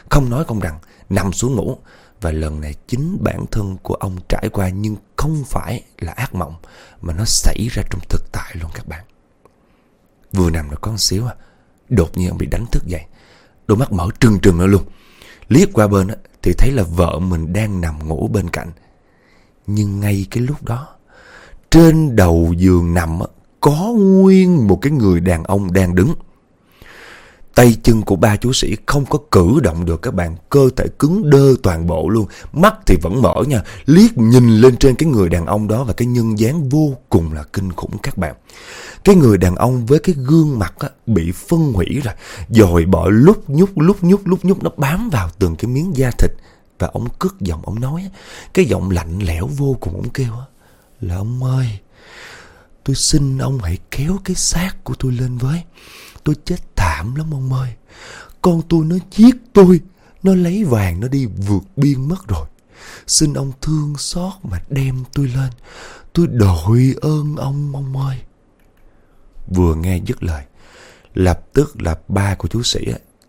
Không nói không rằng Nằm xuống ngủ Và lần này chính bản thân của ông trải qua nhưng không phải là ác mộng mà nó xảy ra trong thực tại luôn các bạn. Vừa nằm được con xíu à, đột nhiên ông bị đánh thức dậy. Đôi mắt mở trừng trừng ra luôn. Liếc qua bên thì thấy là vợ mình đang nằm ngủ bên cạnh. Nhưng ngay cái lúc đó, trên đầu giường nằm có nguyên một cái người đàn ông đang đứng. Tay chân của ba chú sĩ không có cử động được các bạn, cơ thể cứng đơ toàn bộ luôn, mắt thì vẫn mở nha, liếc nhìn lên trên cái người đàn ông đó và cái nhân dáng vô cùng là kinh khủng các bạn. Cái người đàn ông với cái gương mặt á, bị phân hủy rồi, dồi bỏ lúc nhúc lúc nhúc lúc nhúc nó bám vào từng cái miếng da thịt. Và ông cất giọng ông nói, cái giọng lạnh lẽo vô cùng ông kêu là ông ơi, tôi xin ông hãy kéo cái xác của tôi lên với. Tôi chết thảm lắm ông ơi. Con tôi nó giết tôi, nó lấy vàng nó đi vượt biên mất rồi. Xin ông thương xót mà đem tôi lên. Tôi đội ơn ông ông ơi. Vừa nghe dứt lời, lập tức là ba của chú sĩ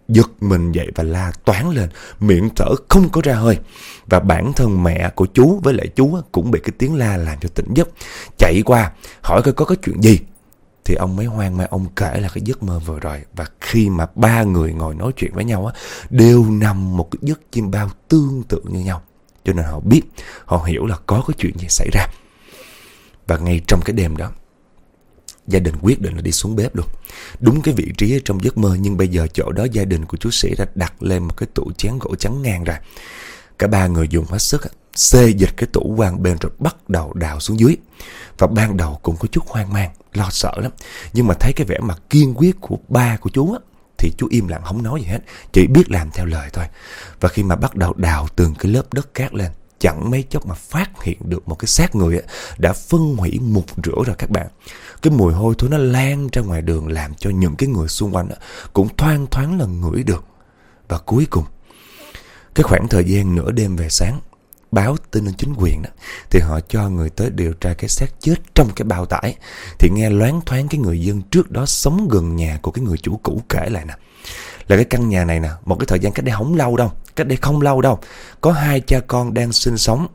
giật mình dậy và la toán lên, miệng thở không có ra hơi. Và bản thân mẹ của chú với lại chú cũng bị cái tiếng la làm cho tỉnh giấc. Chạy qua, hỏi coi có cái chuyện gì. Thì ông mới hoang mang ông kể là cái giấc mơ vừa rồi. Và khi mà ba người ngồi nói chuyện với nhau á, đều nằm một cái giấc chim bao tương tự như nhau. Cho nên họ biết, họ hiểu là có cái chuyện gì xảy ra. Và ngay trong cái đêm đó, gia đình quyết định là đi xuống bếp luôn. Đúng cái vị trí trong giấc mơ nhưng bây giờ chỗ đó gia đình của chú sĩ đã đặt lên một cái tủ chén gỗ trắng ngang ra. Cả ba người dùng hết sức xê dịch cái tủ quan bên rồi bắt đầu đào xuống dưới. Và ban đầu cũng có chút hoang mang, lo sợ lắm. Nhưng mà thấy cái vẻ mặt kiên quyết của ba của chú á, thì chú im lặng không nói gì hết, chỉ biết làm theo lời thôi. Và khi mà bắt đầu đào từng cái lớp đất cát lên, chẳng mấy chốc mà phát hiện được một cái xác người đã phân hủy mục rửa rồi các bạn. Cái mùi hôi thối nó lan ra ngoài đường làm cho những cái người xung quanh cũng thoang thoáng là ngửi được. Và cuối cùng, cái khoảng thời gian nửa đêm về sáng, báo tin lên chính quyền đó, thì họ cho người tới điều tra cái xác chết trong cái bao tải. Thì nghe loáng thoáng cái người dân trước đó sống gần nhà của cái người chủ cũ kể lại nè. Là cái căn nhà này nè một cái thời gian cách đây không lâu đâu cách đây không lâu đâu có hai cha con đang sinh sống.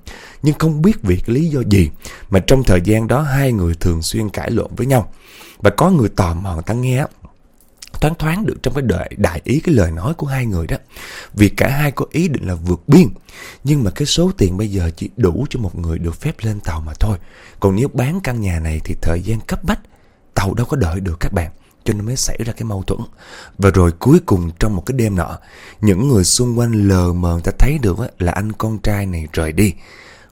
Nhưng không biết vì cái lý do gì mà trong thời gian đó hai người thường xuyên cãi lộn với nhau. Và có người tò mò người ta nghe thoáng thoáng được trong cái đợi đại ý cái lời nói của hai người đó vì cả hai có ý định là vượt biên nhưng mà cái số tiền bây giờ chỉ đủ cho một người được phép lên tàu mà thôi còn nếu bán căn nhà này thì thời gian cấp bách tàu đâu có đợi được các bạn cho nên mới xảy ra cái mâu thuẫn. Và rồi cuối cùng trong một cái đêm nọ, những người xung quanh lờ mờ ta thấy được là anh con trai này rời đi.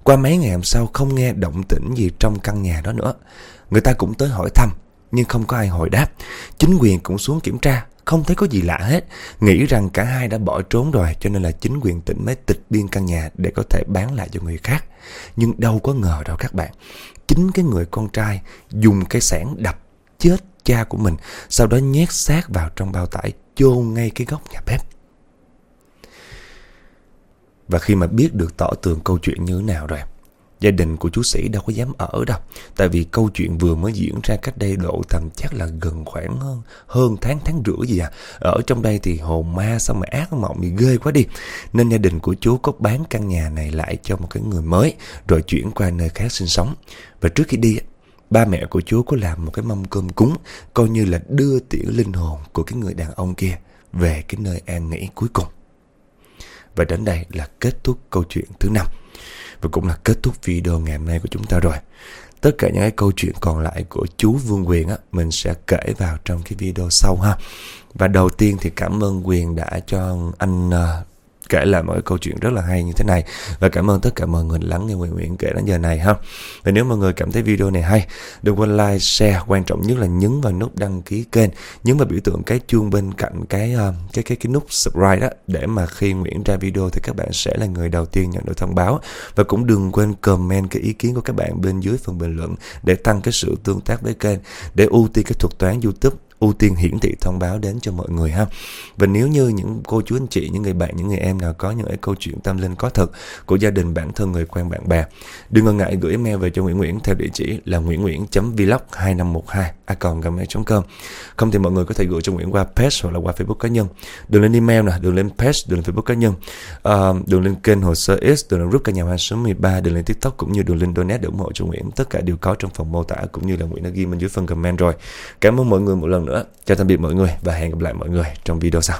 Qua mấy ngày hôm sau không nghe động tĩnh gì trong căn nhà đó nữa. Người ta cũng tới hỏi thăm, nhưng không có ai hồi đáp. Chính quyền cũng xuống kiểm tra, không thấy có gì lạ hết. Nghĩ rằng cả hai đã bỏ trốn rồi cho nên là chính quyền tỉnh mới tịch biên căn nhà để có thể bán lại cho người khác. Nhưng đâu có ngờ đâu các bạn. Chính cái người con trai dùng cái sẻn đập chết cha của mình, sau đó nhét xác vào trong bao tải chôn ngay cái góc nhà bếp. Và khi mà biết được tỏ tường câu chuyện như thế nào rồi, gia đình của chú sĩ đâu có dám ở đâu. Tại vì câu chuyện vừa mới diễn ra cách đây độ tầm chắc là gần khoảng hơn, hơn tháng tháng rưỡi gì à. Ở trong đây thì hồn ma sao mà ác mộng thì ghê quá đi. Nên gia đình của chú có bán căn nhà này lại cho một cái người mới rồi chuyển qua nơi khác sinh sống. Và trước khi đi ba mẹ của chú có làm một cái mâm cơm cúng coi như là đưa tiễn linh hồn của cái người đàn ông kia về cái nơi an nghỉ cuối cùng. Và đến đây là kết thúc câu chuyện thứ năm và cũng là kết thúc video ngày hôm nay của chúng ta rồi. Tất cả những cái câu chuyện còn lại của chú Vương Quyền á, mình sẽ kể vào trong cái video sau ha. Và đầu tiên thì cảm ơn Quyền đã cho anh uh, kể lại một cái câu chuyện rất là hay như thế này. Và cảm ơn tất cả mọi người lắng nghe Nguyễn Nguyễn kể đến giờ này ha. Và nếu mọi người cảm thấy video này hay đừng quên like share. Quan trọng nhất là nhấn vào nút đăng ký kênh nhấn vào biểu tượng cái chuông bên cạnh cái uh, cái cái cái nút subscribe đó để mà khi Nguyễn ra video thì các bạn sẽ là người đầu tiên nhận được thông báo. Và cũng đừng quên comment cái ý kiến của các bạn bên dưới phần bình luận để tăng cái sự tương tác với kênh để ưu tiên cái thuật toán YouTube ưu tiên hiển thị thông báo đến cho mọi người ha. Và nếu như những cô chú anh chị những người bạn những người em nào có những cái câu chuyện tâm linh có thật của gia đình bản thân người quen bạn bè đừng ngần ngại gửi email về cho Nguyễn Nguyễn theo địa chỉ là nguyễn nguyễn vlog 2512 a gmail.com không thì mọi người có thể gửi cho Nguyễn qua page hoặc là qua Facebook cá nhân. Đường lên email nè đường lên page đường lên Facebook cá nhân. Ờ, uh, đường lên kênh hồ sơ X đường lên group cả nhà hoa số 13 đường lên TikTok cũng như đường lên donate để ủng hộ cho Nguyễn. Tất cả đều có trong phần mô tả cũng như là Nguyễn đã ghi bên dưới phần comment rồi. Cảm ơn mọi người một lần nữa. Chào tạm biệt mọi người và hẹn gặp lại mọi người trong video sau.